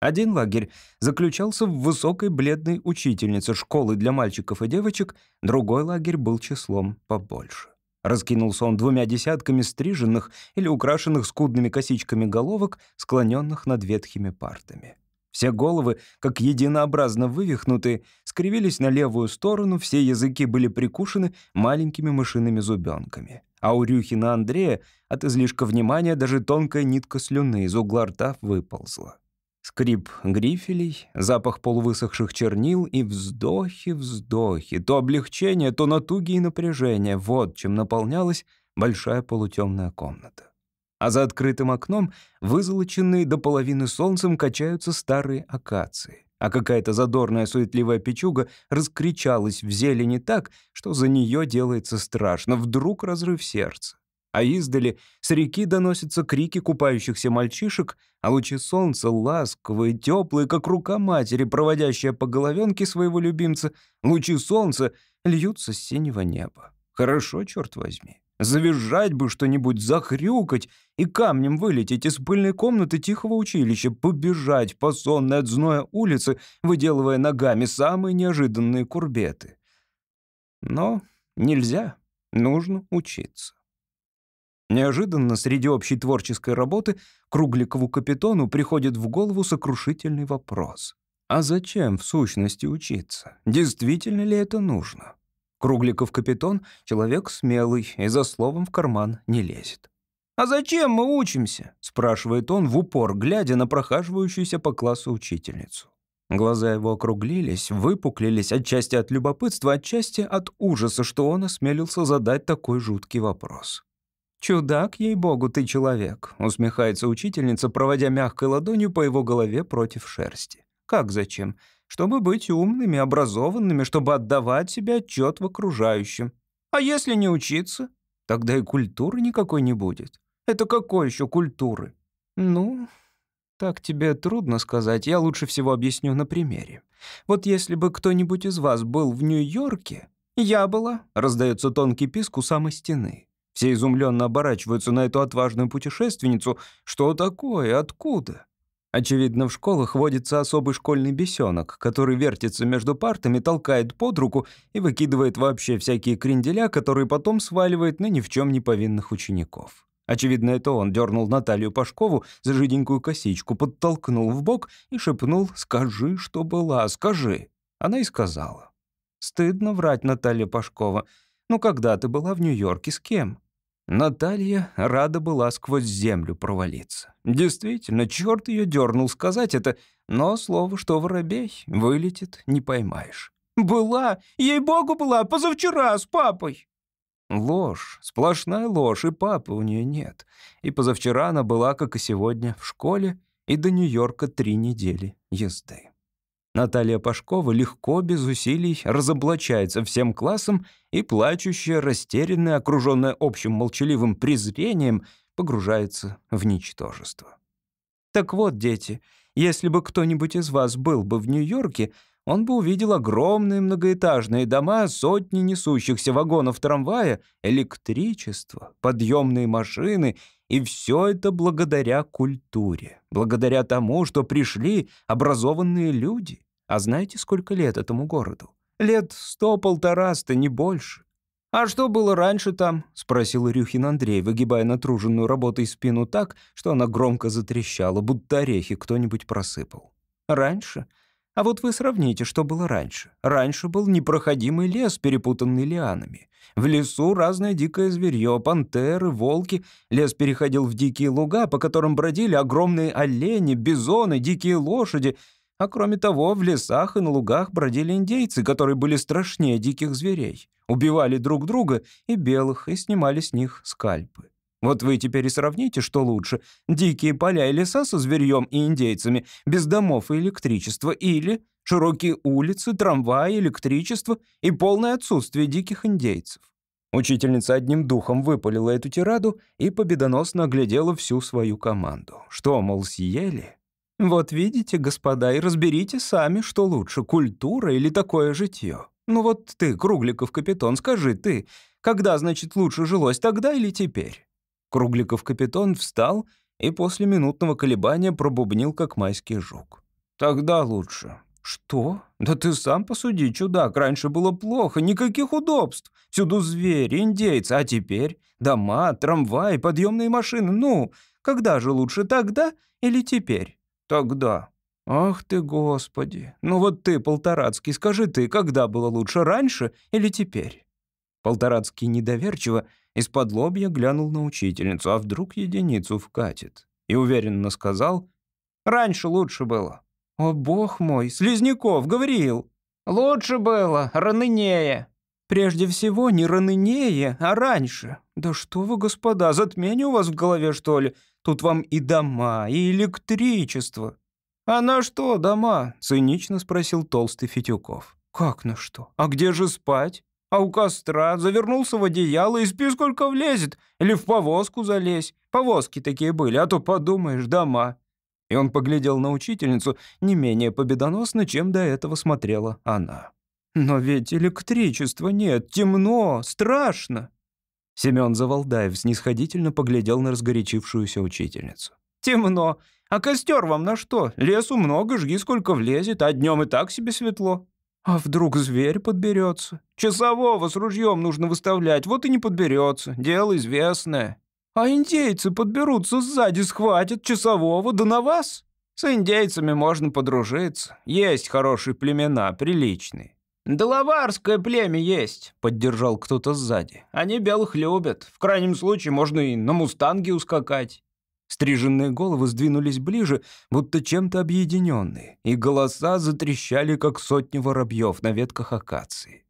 Один лагерь заключался в высокой бледной учительнице школы для мальчиков и девочек, другой лагерь был числом побольше. Раскинулся он двумя десятками стриженных или украшенных скудными косичками головок, склоненных над ветхими партами. Все головы, как единообразно вывихнутые, скривились на левую сторону, все языки были прикушены маленькими мышиными зубенками. А у Рюхина Андрея от излишка внимания даже тонкая нитка слюны из угла рта выползла. Скрип грифелей, запах полувысохших чернил и вздохи-вздохи, то облегчение, то натуги и напряжение — вот чем наполнялась большая полутемная комната а за открытым окном, вызолоченные до половины солнцем, качаются старые акации. А какая-то задорная суетливая печуга раскричалась в зелени так, что за нее делается страшно. Вдруг разрыв сердца. А издали с реки доносятся крики купающихся мальчишек, а лучи солнца, ласковые, теплые, как рука матери, проводящая по головенке своего любимца, лучи солнца льются с синего неба. Хорошо, черт возьми. Завизжать бы что-нибудь, захрюкать и камнем вылететь из пыльной комнаты тихого училища, побежать по сонной от зноя улице, выделывая ногами самые неожиданные курбеты. Но нельзя, нужно учиться. Неожиданно среди общей творческой работы Кругликову капитону приходит в голову сокрушительный вопрос. А зачем в сущности учиться? Действительно ли это нужно? Кругликов капитон — человек смелый и за словом в карман не лезет. «А зачем мы учимся?» — спрашивает он в упор, глядя на прохаживающуюся по классу учительницу. Глаза его округлились, выпуклились отчасти от любопытства, отчасти от ужаса, что он осмелился задать такой жуткий вопрос. «Чудак, ей-богу, ты человек», — усмехается учительница, проводя мягкой ладонью по его голове против шерсти. «Как зачем? Чтобы быть умными, образованными, чтобы отдавать себе отчет в окружающем. А если не учиться, тогда и культуры никакой не будет. Это какой еще культуры? Ну, так тебе трудно сказать, я лучше всего объясню на примере. Вот если бы кто-нибудь из вас был в Нью-Йорке, я была, раздается тонкий писк у самой стены. Все изумленно оборачиваются на эту отважную путешественницу. Что такое? Откуда? Очевидно, в школах водится особый школьный бесенок, который вертится между партами, толкает под руку и выкидывает вообще всякие кренделя, которые потом сваливает на ни в чем не повинных учеников. Очевидно, это он дернул Наталью Пашкову за жиденькую косичку, подтолкнул в бок и шепнул «Скажи, что была, скажи». Она и сказала. «Стыдно врать, Наталья Пашкова. Ну, когда ты была в Нью-Йорке, с кем?» Наталья рада была сквозь землю провалиться. Действительно, черт ее дернул сказать это, но слово, что воробей, вылетит, не поймаешь. «Была! Ей-богу, была! Позавчера с папой!» Ложь, сплошная ложь, и папы у нее нет. И позавчера она была, как и сегодня, в школе, и до Нью-Йорка три недели езды. Наталья Пашкова легко, без усилий, разоблачается всем классом и, плачущая, растерянная, окруженная общим молчаливым презрением, погружается в ничтожество. Так вот, дети, если бы кто-нибудь из вас был бы в Нью-Йорке, он бы увидел огромные многоэтажные дома, сотни несущихся вагонов трамвая, электричество, подъемные машины — и все это благодаря культуре, благодаря тому, что пришли образованные люди. А знаете, сколько лет этому городу? Лет сто-полтораста, не больше. «А что было раньше там?» — спросил Рюхин Андрей, выгибая натруженную работой спину так, что она громко затрещала, будто орехи кто-нибудь просыпал. «Раньше? А вот вы сравните, что было раньше. Раньше был непроходимый лес, перепутанный лианами. В лесу разное дикое зверье, пантеры, волки. Лес переходил в дикие луга, по которым бродили огромные олени, бизоны, дикие лошади. А кроме того, в лесах и на лугах бродили индейцы, которые были страшнее диких зверей. Убивали друг друга и белых, и снимали с них скальпы. Вот вы теперь и сравните, что лучше. Дикие поля и леса со зверьем и индейцами, без домов и электричества, или широкие улицы, трамваи, электричество и полное отсутствие диких индейцев. Учительница одним духом выпалила эту тираду и победоносно оглядела всю свою команду. Что, мол, съели? Вот видите, господа, и разберите сами, что лучше, культура или такое житье. Ну вот ты, Кругликов капитан, скажи ты, когда, значит, лучше жилось, тогда или теперь? Кругликов капитан встал и после минутного колебания пробубнил, как майский жук. «Тогда лучше». «Что? Да ты сам посуди, чудак. Раньше было плохо, никаких удобств. Всюду звери, индейцы, а теперь дома, трамваи, подъемные машины. Ну, когда же лучше, тогда или теперь?» «Тогда». «Ах ты, Господи! Ну вот ты, Полторацкий, скажи ты, когда было лучше, раньше или теперь?» Полторацкий недоверчиво из-под лобья глянул на учительницу, а вдруг единицу вкатит. И уверенно сказал, «Раньше лучше было». «О, бог мой, Слизняков, говорил!» «Лучше было, ранынее». «Прежде всего, не ранынее, а раньше». «Да что вы, господа, затмение у вас в голове, что ли? Тут вам и дома, и электричество». «А на что дома?» — цинично спросил толстый Фитюков. «Как на что? А где же спать?» А у костра завернулся в одеяло и спи сколько влезет. Или в повозку залезь. Повозки такие были, а то подумаешь, дома». И он поглядел на учительницу не менее победоносно, чем до этого смотрела она. «Но ведь электричества нет, темно, страшно». Семён Завалдаев снисходительно поглядел на разгорячившуюся учительницу. «Темно. А костер вам на что? Лесу много, жги сколько влезет, а днем и так себе светло». А вдруг зверь подберется? Часового с ружьем нужно выставлять, вот и не подберется. Дело известное. А индейцы подберутся сзади, схватят часового, да на вас. С индейцами можно подружиться. Есть хорошие племена, приличные. «Доловарское племя есть», — поддержал кто-то сзади. «Они белых любят. В крайнем случае можно и на мустанге ускакать». Стриженные головы сдвинулись ближе, будто чем-то объединенные, и голоса затрещали, как сотни воробьев на ветках акации.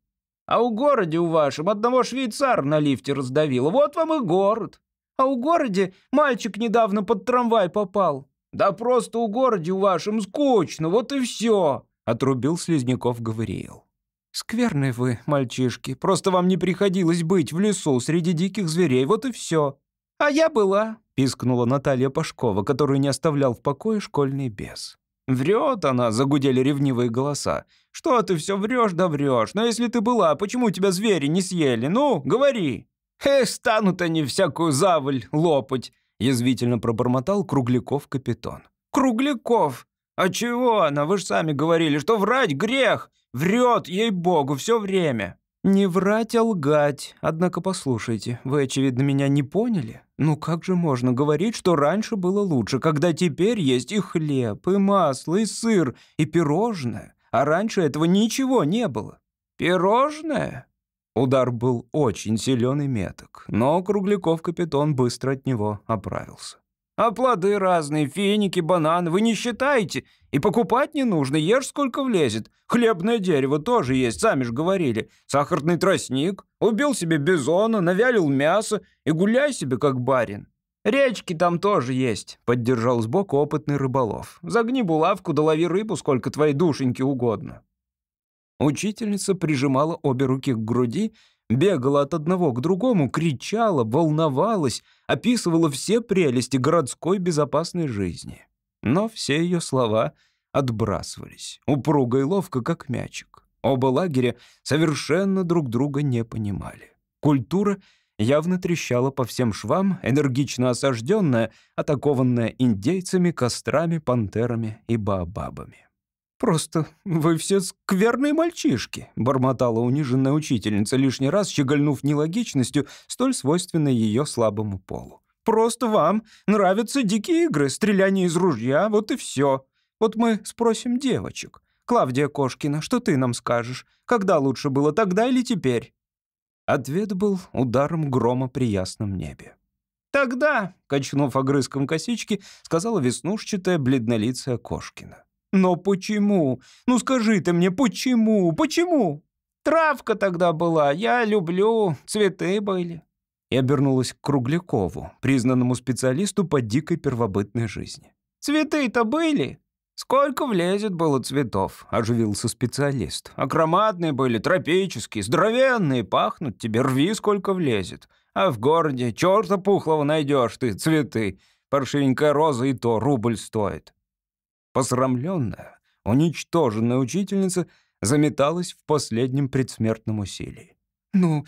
«А у городе у вашем одного швейцара на лифте раздавило. Вот вам и город. А у городе мальчик недавно под трамвай попал. Да просто у городе у вашем скучно, вот и все», — отрубил Слизняков Гавриил. «Скверные вы, мальчишки, просто вам не приходилось быть в лесу среди диких зверей, вот и все. А я была, пискнула Наталья Пашкова, которую не оставлял в покое школьный бес. «Врет она», — загудели ревнивые голоса. «Что ты все врешь да врешь? Но если ты была, почему тебя звери не съели? Ну, говори!» «Эх, станут они всякую заваль лопать!» — язвительно пробормотал Кругляков капитан. «Кругляков! А чего она? Вы же сами говорили, что врать грех! Врет, ей-богу, все время!» «Не врать, а лгать. Однако послушайте, вы, очевидно, меня не поняли. Ну как же можно говорить, что раньше было лучше, когда теперь есть и хлеб, и масло, и сыр, и пирожное, а раньше этого ничего не было?» «Пирожное?» Удар был очень силен и меток, но Кругляков капитан быстро от него оправился. А плоды разные, финики, бананы, вы не считаете? И покупать не нужно, ешь сколько влезет. Хлебное дерево тоже есть, сами же говорили. Сахарный тростник. Убил себе бизона, навялил мясо и гуляй себе как барин. «Речки там тоже есть», — поддержал сбоку опытный рыболов. «Загни булавку, да лови рыбу, сколько твоей душеньки угодно». Учительница прижимала обе руки к груди, бегала от одного к другому, кричала, волновалась, описывала все прелести городской безопасной жизни. Но все ее слова отбрасывались, упруго и ловко, как мячик. Оба лагеря совершенно друг друга не понимали. Культура явно трещала по всем швам, энергично осажденная, атакованная индейцами, кострами, пантерами и баобабами. «Просто вы все скверные мальчишки», — бормотала униженная учительница, лишний раз щегольнув нелогичностью, столь свойственной ее слабому полу. «Просто вам нравятся дикие игры, стреляние из ружья, вот и все. Вот мы спросим девочек. Клавдия Кошкина, что ты нам скажешь? Когда лучше было, тогда или теперь?» Ответ был ударом грома при ясном небе. «Тогда», — качнув огрызком косички, сказала веснушчатая бледнолицая Кошкина. «Но почему? Ну скажи ты мне, почему? Почему?» «Травка тогда была, я люблю, цветы были». И обернулась к Круглякову, признанному специалисту по дикой первобытной жизни. «Цветы-то были?» «Сколько влезет было цветов?» — оживился специалист. «Акроматные были, тропические, здоровенные, пахнут тебе, рви сколько влезет. А в городе черта пухлого найдешь ты, цветы. Паршивенькая роза и то рубль стоит». Посрамленная, уничтоженная учительница заметалась в последнем предсмертном усилии. «Ну,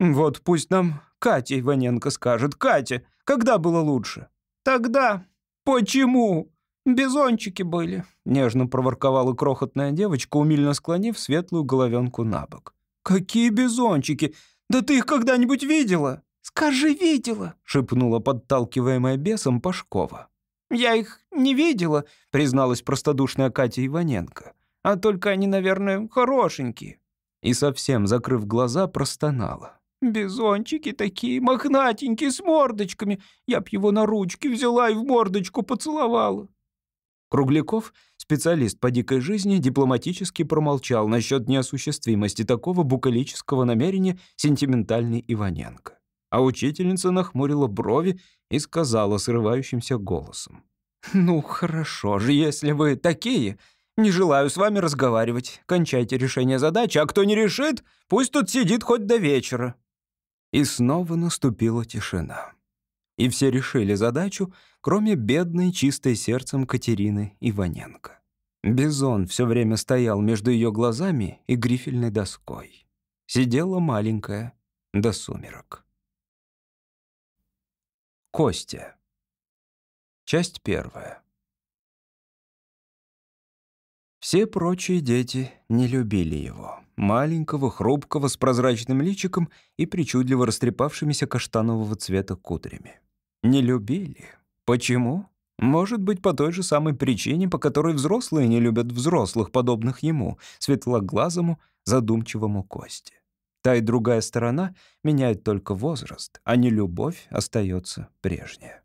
вот пусть нам Катя Иваненко скажет. Катя, когда было лучше?» «Тогда. Почему?» «Бизончики были», — нежно проворковала крохотная девочка, умильно склонив светлую головенку на бок. «Какие бизончики? Да ты их когда-нибудь видела?» «Скажи, видела», — шепнула подталкиваемая бесом Пашкова. «Я их не видела», — призналась простодушная Катя Иваненко. «А только они, наверное, хорошенькие». И совсем, закрыв глаза, простонала. «Бизончики такие, мохнатенькие, с мордочками. Я б его на ручки взяла и в мордочку поцеловала». Кругляков, специалист по дикой жизни, дипломатически промолчал насчет неосуществимости такого букалического намерения сентиментальный Иваненко. А учительница нахмурила брови и сказала срывающимся голосом. «Ну, хорошо же, если вы такие. Не желаю с вами разговаривать. Кончайте решение задачи, а кто не решит, пусть тут сидит хоть до вечера». И снова наступила тишина. И все решили задачу, кроме бедной, чистой сердцем Катерины Иваненко. Бизон все время стоял между ее глазами и грифельной доской. Сидела маленькая до сумерок. Костя. Часть первая. Все прочие дети не любили его. Маленького, хрупкого, с прозрачным личиком и причудливо растрепавшимися каштанового цвета кудрями. Не любили. Почему? Может быть, по той же самой причине, по которой взрослые не любят взрослых, подобных ему, светлоглазому, задумчивому Косте. Та и другая сторона меняет только возраст, а не любовь остается прежняя.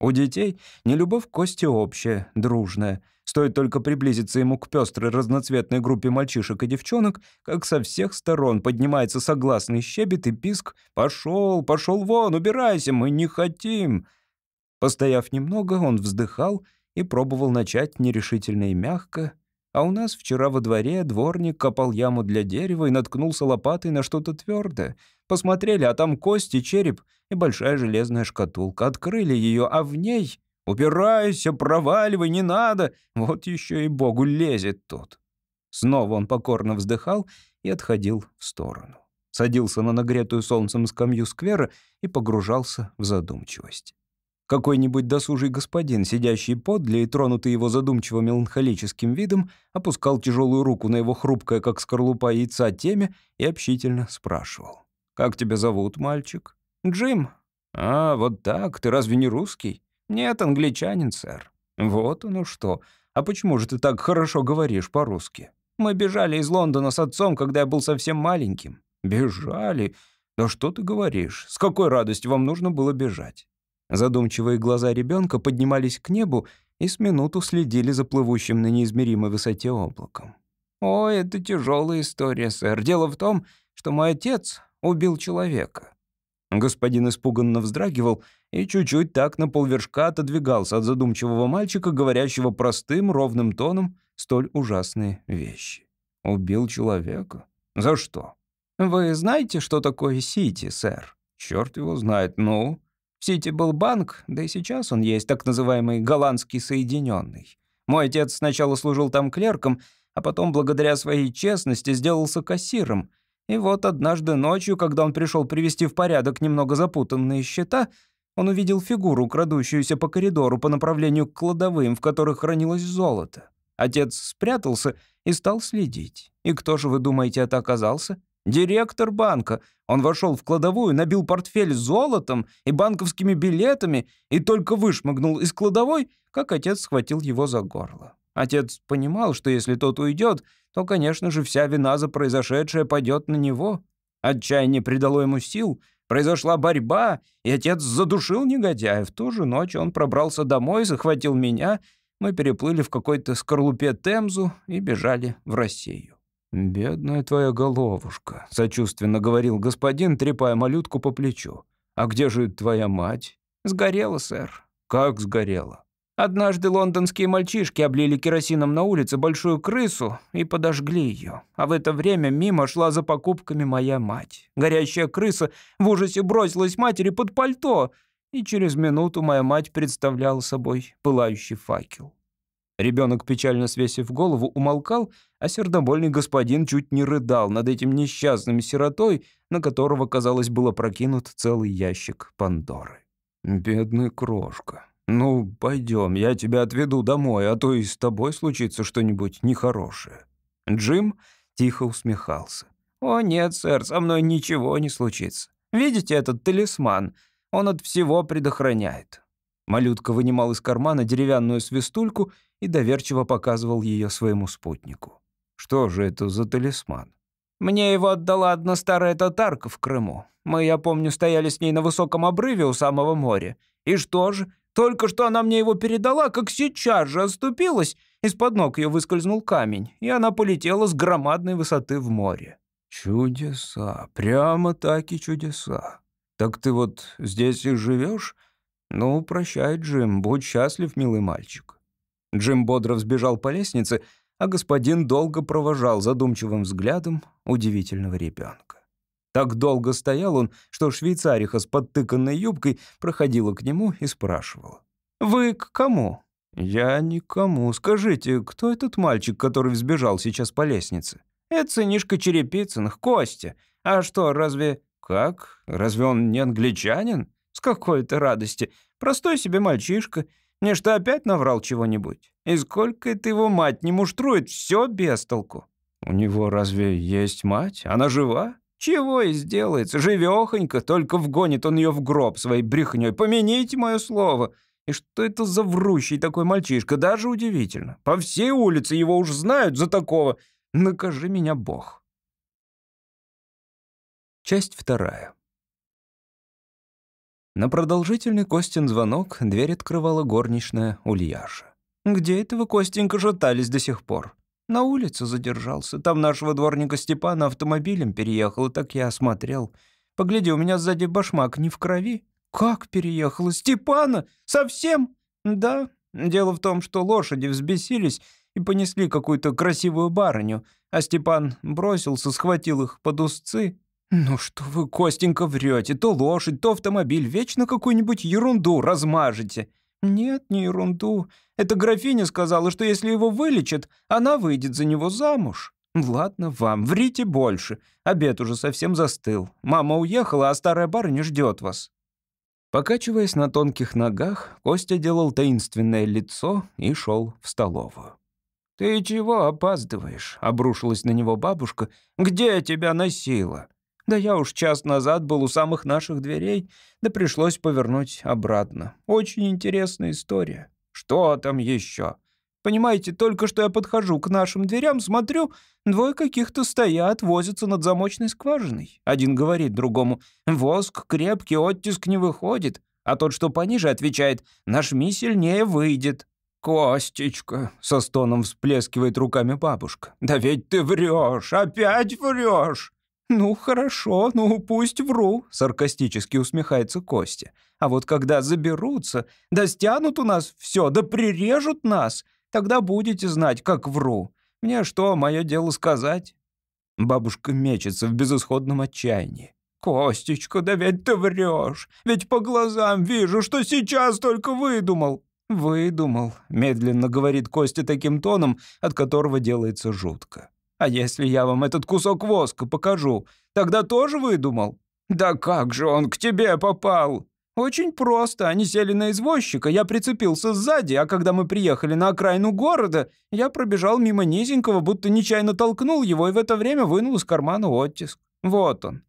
У детей нелюбовь к Косте общая, дружная. Стоит только приблизиться ему к пестрой разноцветной группе мальчишек и девчонок, как со всех сторон поднимается согласный щебет и писк «Пошел, пошел вон, убирайся, мы не хотим!» Постояв немного, он вздыхал и пробовал начать нерешительно и мягко. А у нас вчера во дворе дворник копал яму для дерева и наткнулся лопатой на что-то твердое. Посмотрели, а там кости, череп и большая железная шкатулка. Открыли ее, а в ней... «Убирайся, проваливай, не надо!» Вот еще и богу лезет тут. Снова он покорно вздыхал и отходил в сторону. Садился на нагретую солнцем скамью сквера и погружался в задумчивость. Какой-нибудь досужий господин, сидящий подле и тронутый его задумчиво меланхолическим видом, опускал тяжелую руку на его хрупкое, как скорлупа яйца, теме и общительно спрашивал. «Как тебя зовут, мальчик?» «Джим». «А, вот так, ты разве не русский?» «Нет, англичанин, сэр». «Вот оно что. А почему же ты так хорошо говоришь по-русски?» «Мы бежали из Лондона с отцом, когда я был совсем маленьким». «Бежали? Да что ты говоришь? С какой радостью вам нужно было бежать?» Задумчивые глаза ребенка поднимались к небу и с минуту следили за плывущим на неизмеримой высоте облаком. «О, это тяжелая история, сэр. Дело в том, что мой отец убил человека». Господин испуганно вздрагивал и чуть-чуть так на полвершка отодвигался от задумчивого мальчика, говорящего простым, ровным тоном столь ужасные вещи. Убил человека? За что? Вы знаете, что такое Сити, сэр? Черт его знает, ну... В Сити был банк, да и сейчас он есть, так называемый голландский соединенный. Мой отец сначала служил там клерком, а потом, благодаря своей честности, сделался кассиром. И вот однажды ночью, когда он пришел привести в порядок немного запутанные счета, он увидел фигуру, крадущуюся по коридору по направлению к кладовым, в которых хранилось золото. Отец спрятался и стал следить. И кто же, вы думаете, это оказался? Директор банка. Он вошел в кладовую, набил портфель золотом и банковскими билетами и только вышмыгнул из кладовой, как отец схватил его за горло. Отец понимал, что если тот уйдет, то, конечно же, вся вина за произошедшее пойдет на него. Отчаяние придало ему сил, произошла борьба, и отец задушил негодяя. В ту же ночь он пробрался домой, захватил меня, мы переплыли в какой-то скорлупе Темзу и бежали в Россию. «Бедная твоя головушка», — сочувственно говорил господин, трепая малютку по плечу. «А где же твоя мать?» «Сгорела, сэр». «Как сгорела?» Однажды лондонские мальчишки облили керосином на улице большую крысу и подожгли ее. А в это время мимо шла за покупками моя мать. Горящая крыса в ужасе бросилась матери под пальто, и через минуту моя мать представляла собой пылающий факел. Ребенок, печально свесив голову, умолкал, а сердобольный господин чуть не рыдал над этим несчастным сиротой, на которого, казалось, было прокинут целый ящик Пандоры. «Бедный крошка. Ну, пойдем, я тебя отведу домой, а то и с тобой случится что-нибудь нехорошее». Джим тихо усмехался. «О нет, сэр, со мной ничего не случится. Видите этот талисман? Он от всего предохраняет. Малютка вынимал из кармана деревянную свистульку и доверчиво показывал ее своему спутнику. «Что же это за талисман?» «Мне его отдала одна старая татарка в Крыму. Мы, я помню, стояли с ней на высоком обрыве у самого моря. И что же? Только что она мне его передала, как сейчас же оступилась. Из-под ног ее выскользнул камень, и она полетела с громадной высоты в море». «Чудеса, прямо так и чудеса. Так ты вот здесь и живешь? «Ну, прощай, Джим, будь счастлив, милый мальчик». Джим бодро взбежал по лестнице, а господин долго провожал задумчивым взглядом удивительного ребенка. Так долго стоял он, что швейцариха с подтыканной юбкой проходила к нему и спрашивала. «Вы к кому?» «Я никому. Скажите, кто этот мальчик, который взбежал сейчас по лестнице?» «Это сынишка Черепицыных, Костя. А что, разве...» «Как? Разве он не англичанин?» С какой-то радости. Простой себе мальчишка. Мне что, опять наврал чего-нибудь? И сколько это его мать не муштрует, все без толку. У него разве есть мать? Она жива? Чего и сделается, живехонько, только вгонит он ее в гроб своей брехней. Помяните мое слово. И что это за врущий такой мальчишка? Даже удивительно. По всей улице его уж знают за такого. Накажи меня Бог. Часть вторая. На продолжительный Костин звонок дверь открывала горничная Ульяша. «Где это вы, Костенька, шатались до сих пор?» «На улице задержался. Там нашего дворника Степана автомобилем переехал, так я осмотрел. Погляди, у меня сзади башмак не в крови». «Как переехала? Степана? Совсем?» «Да. Дело в том, что лошади взбесились и понесли какую-то красивую барыню, а Степан бросился, схватил их под узцы «Ну что вы, Костенька, врете? То лошадь, то автомобиль. Вечно какую-нибудь ерунду размажете». «Нет, не ерунду. Эта графиня сказала, что если его вылечат, она выйдет за него замуж». «Ладно вам, врите больше. Обед уже совсем застыл. Мама уехала, а старая барыня ждет вас». Покачиваясь на тонких ногах, Костя делал таинственное лицо и шел в столовую. «Ты чего опаздываешь?» — обрушилась на него бабушка. «Где тебя носила?» Да я уж час назад был у самых наших дверей, да пришлось повернуть обратно. Очень интересная история. Что там еще? Понимаете, только что я подхожу к нашим дверям, смотрю, двое каких-то стоят, возятся над замочной скважиной. Один говорит другому, воск крепкий, оттиск не выходит. А тот, что пониже, отвечает, нажми сильнее, выйдет. «Костечка», — со стоном всплескивает руками бабушка, «да ведь ты врешь, опять врешь!» «Ну, хорошо, ну, пусть вру», — саркастически усмехается Костя. «А вот когда заберутся, да стянут у нас все, да прирежут нас, тогда будете знать, как вру. Мне что, мое дело сказать?» Бабушка мечется в безысходном отчаянии. «Костечка, да ведь ты врешь. Ведь по глазам вижу, что сейчас только выдумал». «Выдумал», — медленно говорит Костя таким тоном, от которого делается жутко. «А если я вам этот кусок воска покажу, тогда тоже выдумал?» «Да как же он к тебе попал?» «Очень просто. Они сели на извозчика, я прицепился сзади, а когда мы приехали на окраину города, я пробежал мимо низенького, будто нечаянно толкнул его и в это время вынул из кармана оттиск. Вот он».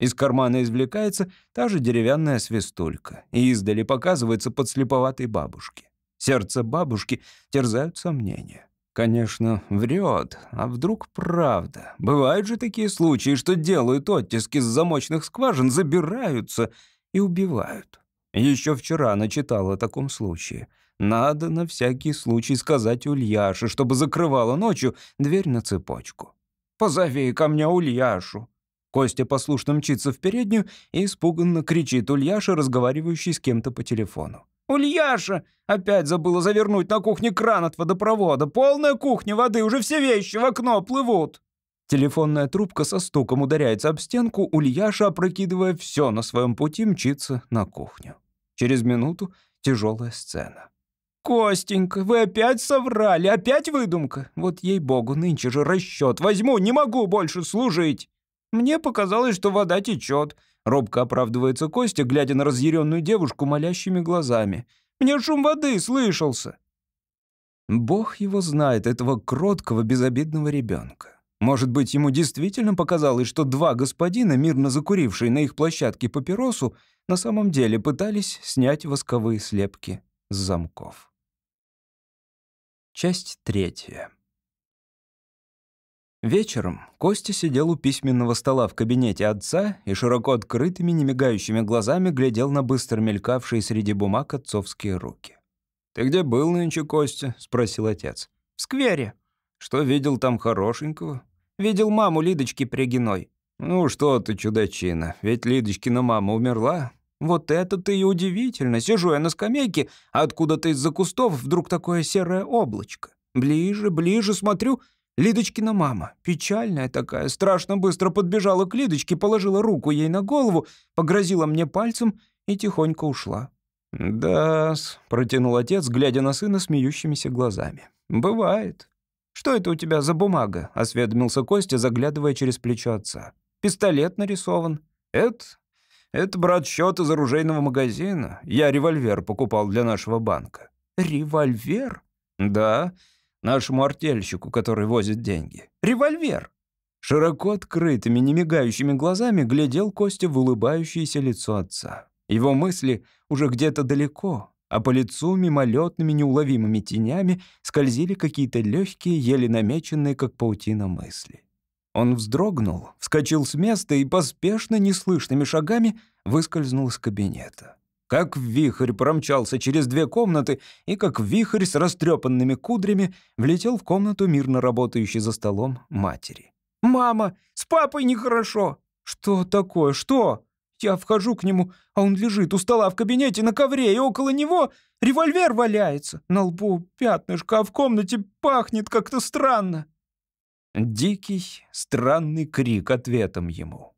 Из кармана извлекается та же деревянная свистулька, и издали показывается подслеповатой бабушке. Сердце бабушки терзают сомнения. Конечно, врет, а вдруг правда? Бывают же такие случаи, что делают оттиски с замочных скважин, забираются и убивают. Еще вчера она читала о таком случае. Надо на всякий случай сказать Ульяше, чтобы закрывала ночью дверь на цепочку. «Позови ко мне Ульяшу». Костя послушно мчится в переднюю и испуганно кричит Ульяша, разговаривающий с кем-то по телефону. «Ульяша! Опять забыла завернуть на кухне кран от водопровода. Полная кухня воды, уже все вещи в окно плывут!» Телефонная трубка со стуком ударяется об стенку, Ульяша, опрокидывая все на своем пути, мчится на кухню. Через минуту тяжелая сцена. «Костенька, вы опять соврали, опять выдумка? Вот ей-богу, нынче же расчет возьму, не могу больше служить!» «Мне показалось, что вода течет», — робко оправдывается Костя, глядя на разъяренную девушку молящими глазами. «Мне шум воды слышался». Бог его знает, этого кроткого, безобидного ребенка. Может быть, ему действительно показалось, что два господина, мирно закурившие на их площадке папиросу, на самом деле пытались снять восковые слепки с замков. Часть третья. Вечером Костя сидел у письменного стола в кабинете отца и широко открытыми, немигающими глазами глядел на быстро мелькавшие среди бумаг отцовские руки. «Ты где был нынче, Костя?» — спросил отец. «В сквере». «Что видел там хорошенького?» Видел маму Лидочки Прягиной». «Ну что ты, чудачина, ведь Лидочкина мама умерла». «Вот это-то и удивительно. Сижу я на скамейке, а откуда-то из-за кустов вдруг такое серое облачко. Ближе, ближе смотрю, Лидочкина мама, печальная такая, страшно быстро подбежала к Лидочке, положила руку ей на голову, погрозила мне пальцем и тихонько ушла. «Да-с», протянул отец, глядя на сына смеющимися глазами. «Бывает. «Что это у тебя за бумага?» — осведомился Костя, заглядывая через плечо отца. «Пистолет нарисован». «Это? Это, брат, счет из оружейного магазина. Я револьвер покупал для нашего банка». «Револьвер?» «Да, нашему артельщику, который возит деньги». «Револьвер?» Широко открытыми, немигающими глазами глядел Костя в улыбающееся лицо отца. Его мысли уже где-то далеко, а по лицу мимолетными неуловимыми тенями скользили какие-то легкие, еле намеченные, как паутина мысли. Он вздрогнул, вскочил с места и поспешно, неслышными шагами выскользнул из кабинета. Как вихрь промчался через две комнаты и как вихрь с растрепанными кудрями влетел в комнату мирно работающей за столом матери. «Мама, с папой нехорошо!» «Что такое? Что?» Я вхожу к нему, а он лежит у стола в кабинете на ковре, и около него револьвер валяется. На лбу пятнышко, а в комнате пахнет как-то странно. Дикий, странный крик ответом ему.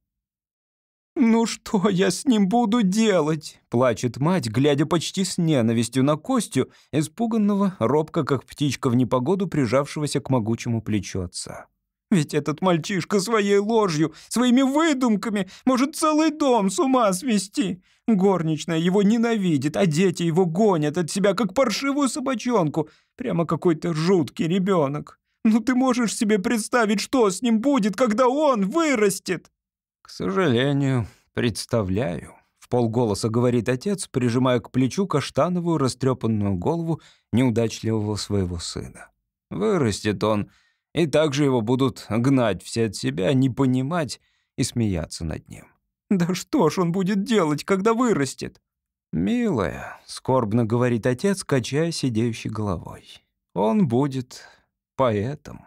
«Ну что я с ним буду делать?» — плачет мать, глядя почти с ненавистью на Костю, испуганного, робко, как птичка в непогоду, прижавшегося к могучему плечу отца. Ведь этот мальчишка своей ложью, своими выдумками может целый дом с ума свести. Горничная его ненавидит, а дети его гонят от себя, как паршивую собачонку. Прямо какой-то жуткий ребенок. Ну ты можешь себе представить, что с ним будет, когда он вырастет?» «К сожалению, представляю», — в полголоса говорит отец, прижимая к плечу каштановую растрепанную голову неудачливого своего сына. «Вырастет он, и также его будут гнать все от себя, не понимать и смеяться над ним. «Да что ж он будет делать, когда вырастет?» «Милая», — скорбно говорит отец, качая сидеющей головой, — «он будет поэтом».